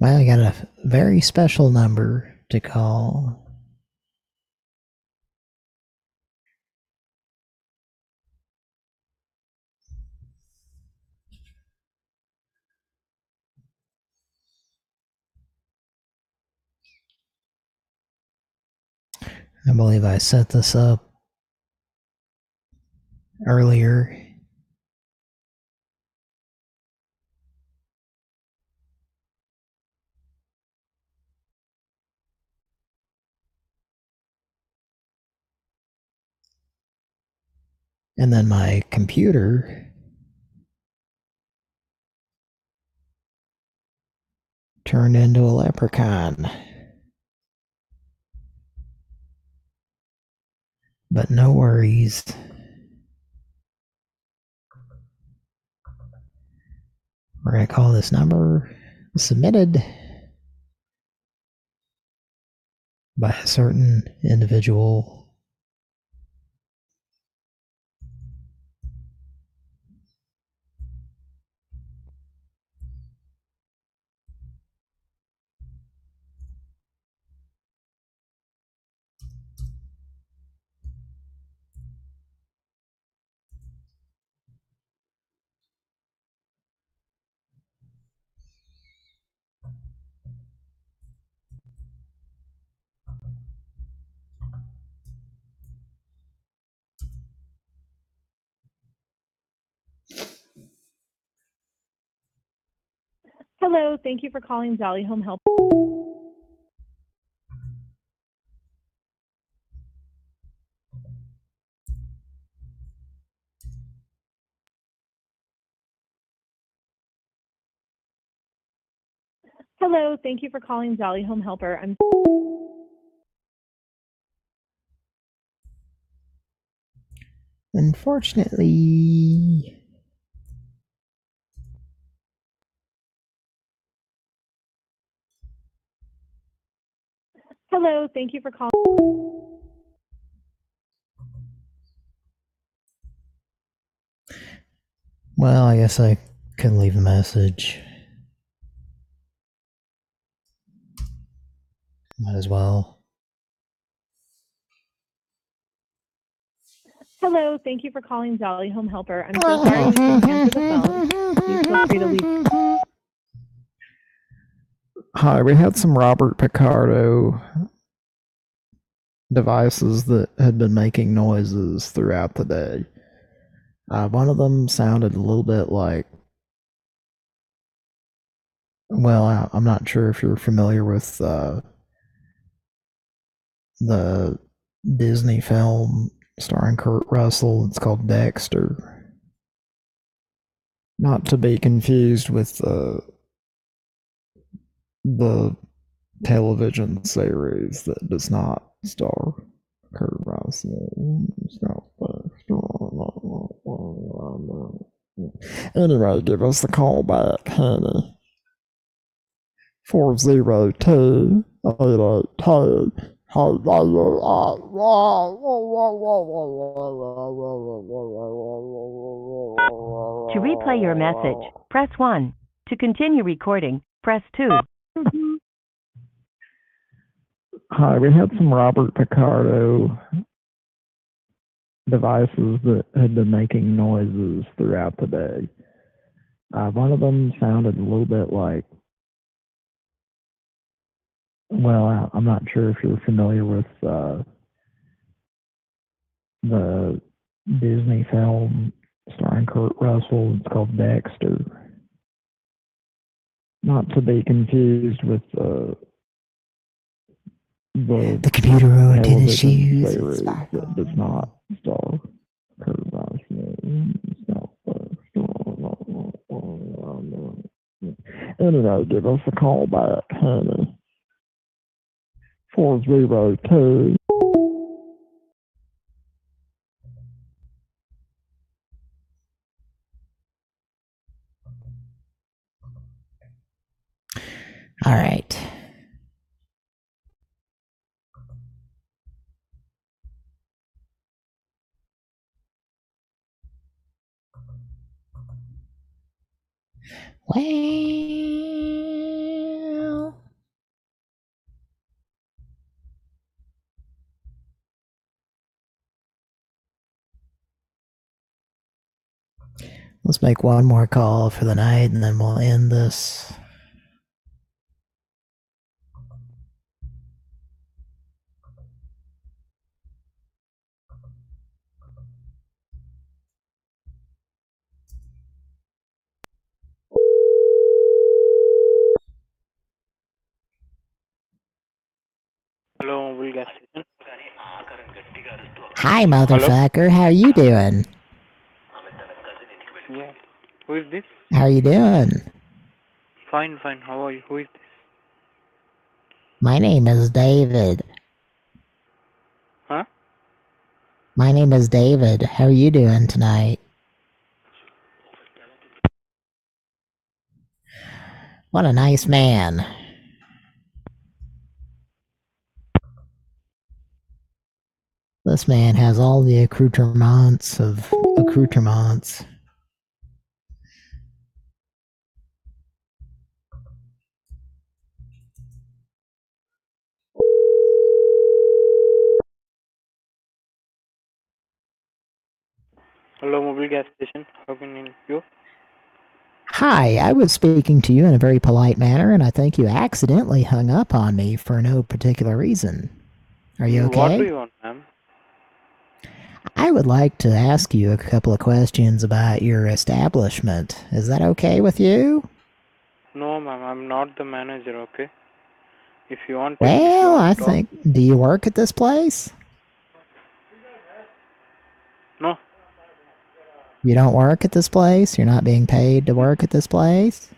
Well, I got a very special number to call. I believe I set this up earlier. And then my computer turned into a leprechaun. But no worries. We're going to call this number submitted by a certain individual. Hello, thank you for calling Valley Home Help. Hello, thank you for calling Valley Home Helper. I'm Unfortunately, Hello, thank you for calling. well, I guess I can leave a message. Might as well. Hello, thank you for calling Valley Home Helper. I'm so sorry we couldn't answer the phone. Please feel free to leave. Hi, we had some Robert Picardo devices that had been making noises throughout the day. Uh, one of them sounded a little bit like. Well, I, I'm not sure if you're familiar with uh, the Disney film starring Kurt Russell. It's called Dexter. Not to be confused with the the television series that does not star Kurt Russell. Anyway, give us the call back, honey. 402 To replay your message, press 1. To continue recording, press 2. Hi, we had some Robert Picardo devices that had been making noises throughout the day. Uh, one of them sounded a little bit like, well, I'm not sure if you're familiar with uh, the Disney film starring Kurt Russell. It's called Dexter. Not to be confused with uh, the The computer ruined television shoes. that does not star Kurt Russell. Anyway, give us a call back, honey. Four zero two. All right. Well, let's make one more call for the night and then we'll end this. Hello, Mobil gas station. Hi, motherfucker. How are you doing? Yeah. Who is this? How are you doing? Fine, fine. How are you? Who is this? My name is David. Huh? My name is David. How are you doing tonight? What a nice man. This man has all the accoutrements of accoutrements. Hello, Mobil gas station. How can I help you? Hi, I was speaking to you in a very polite manner, and I think you accidentally hung up on me for no particular reason. Are you okay? What do you want, ma'am? I would like to ask you a couple of questions about your establishment. Is that okay with you? No, ma'am. I'm not the manager. Okay. If you want. to- Well, I talk- think. Do you work at this place? No. You don't work at this place? You're not being paid to work at this place?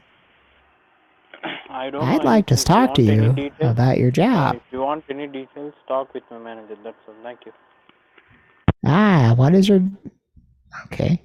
I don't. I'd like to talk to you about your job. If you want any details, talk with my manager. That's all. Thank you. Ah, what is your. Okay.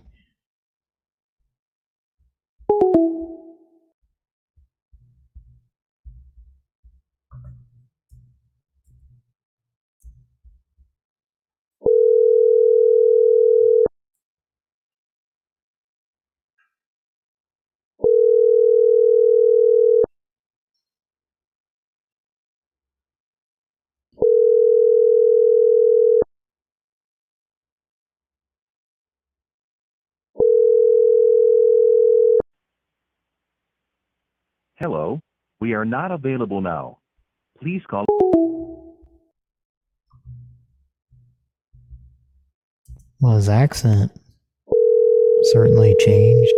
We are not available now. Please call. Well, his accent certainly changed.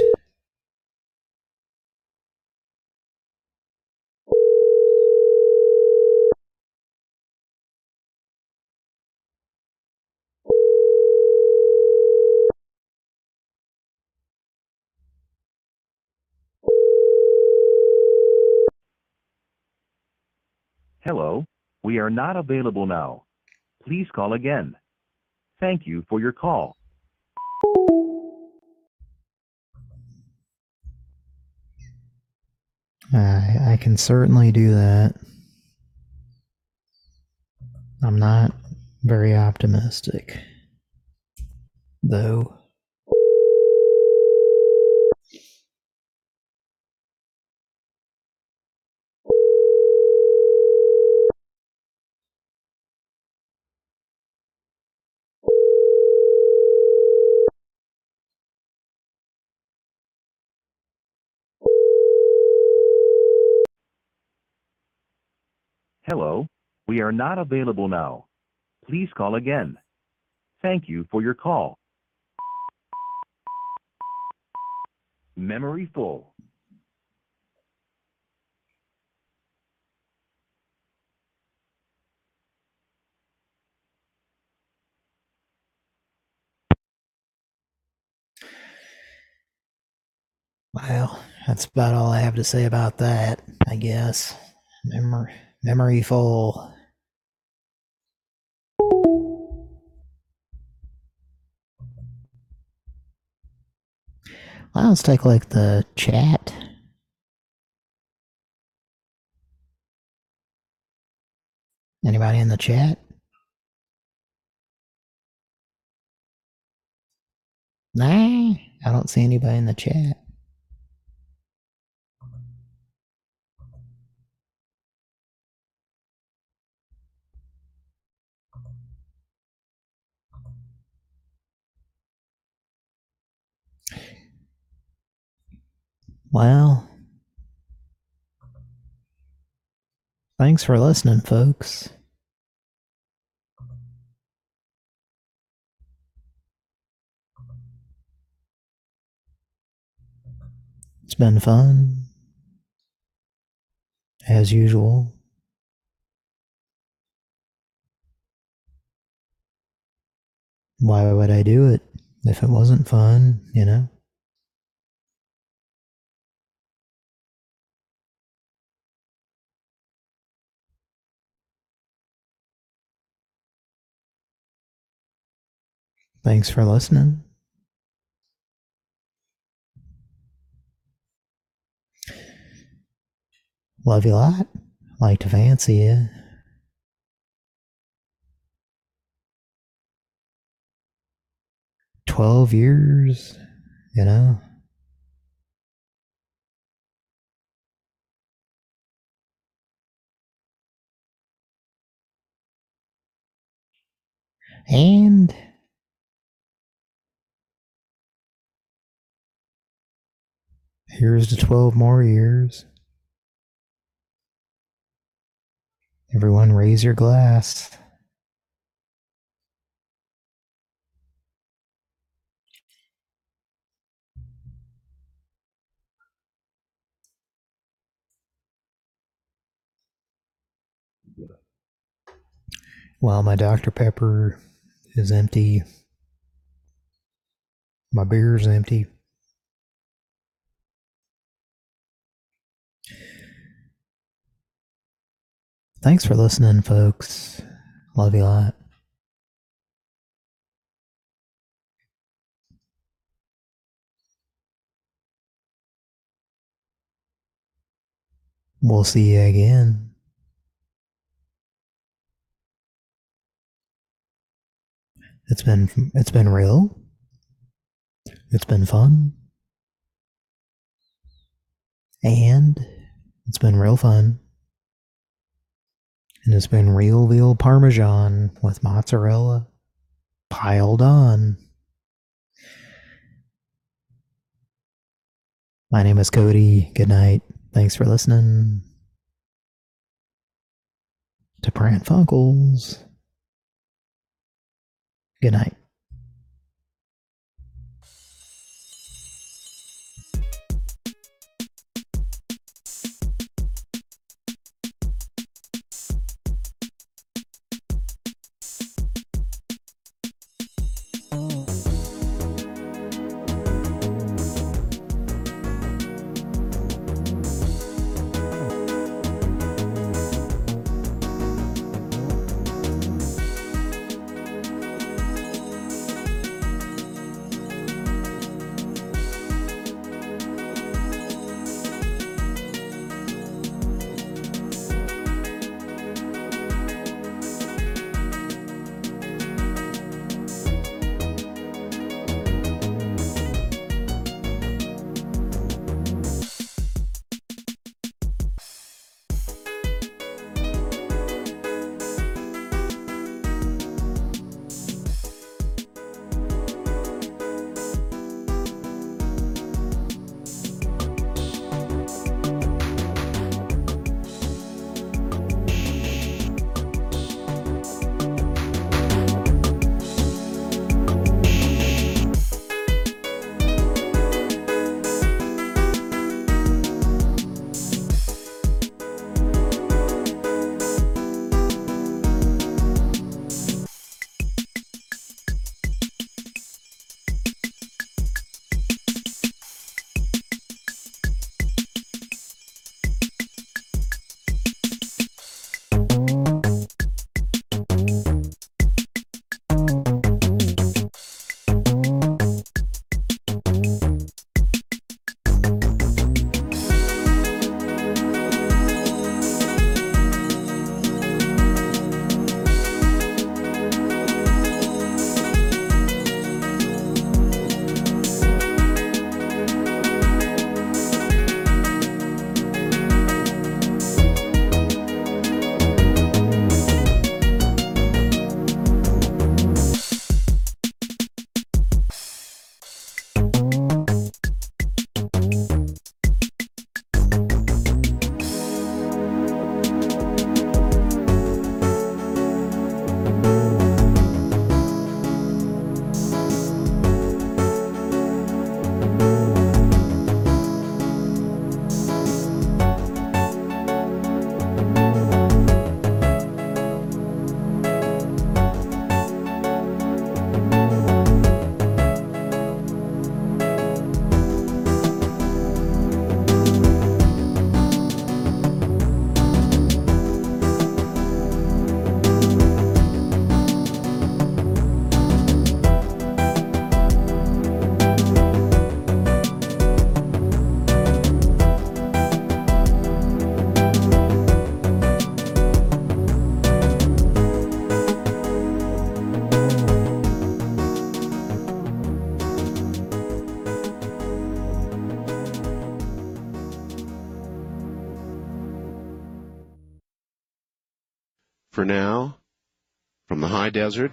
Hello, we are not available now. Please call again. Thank you for your call. I, I can certainly do that. I'm not very optimistic, though. Hello, we are not available now. Please call again. Thank you for your call. Memory full. Well, that's about all I have to say about that, I guess. Memory, memory full. Well, let's take like the chat. Anybody in the chat? Nah, I don't see anybody in the chat. Well, thanks for listening, folks. It's been fun. As usual. Why would I do it if it wasn't fun, you know? Thanks for listening. Love you a lot. Like to fancy you. Twelve years, you know. And here's to 12 more years. Everyone raise your glass. While my Dr. Pepper is empty, my beer's empty. Thanks for listening, folks. Love you a lot. We'll see you again. It's been it's been real. It's been fun. And it's been real fun. And it's been real veal parmesan with mozzarella piled on. My name is Cody. Good night. Thanks for listening to Pran Funkels. Good night. Desert,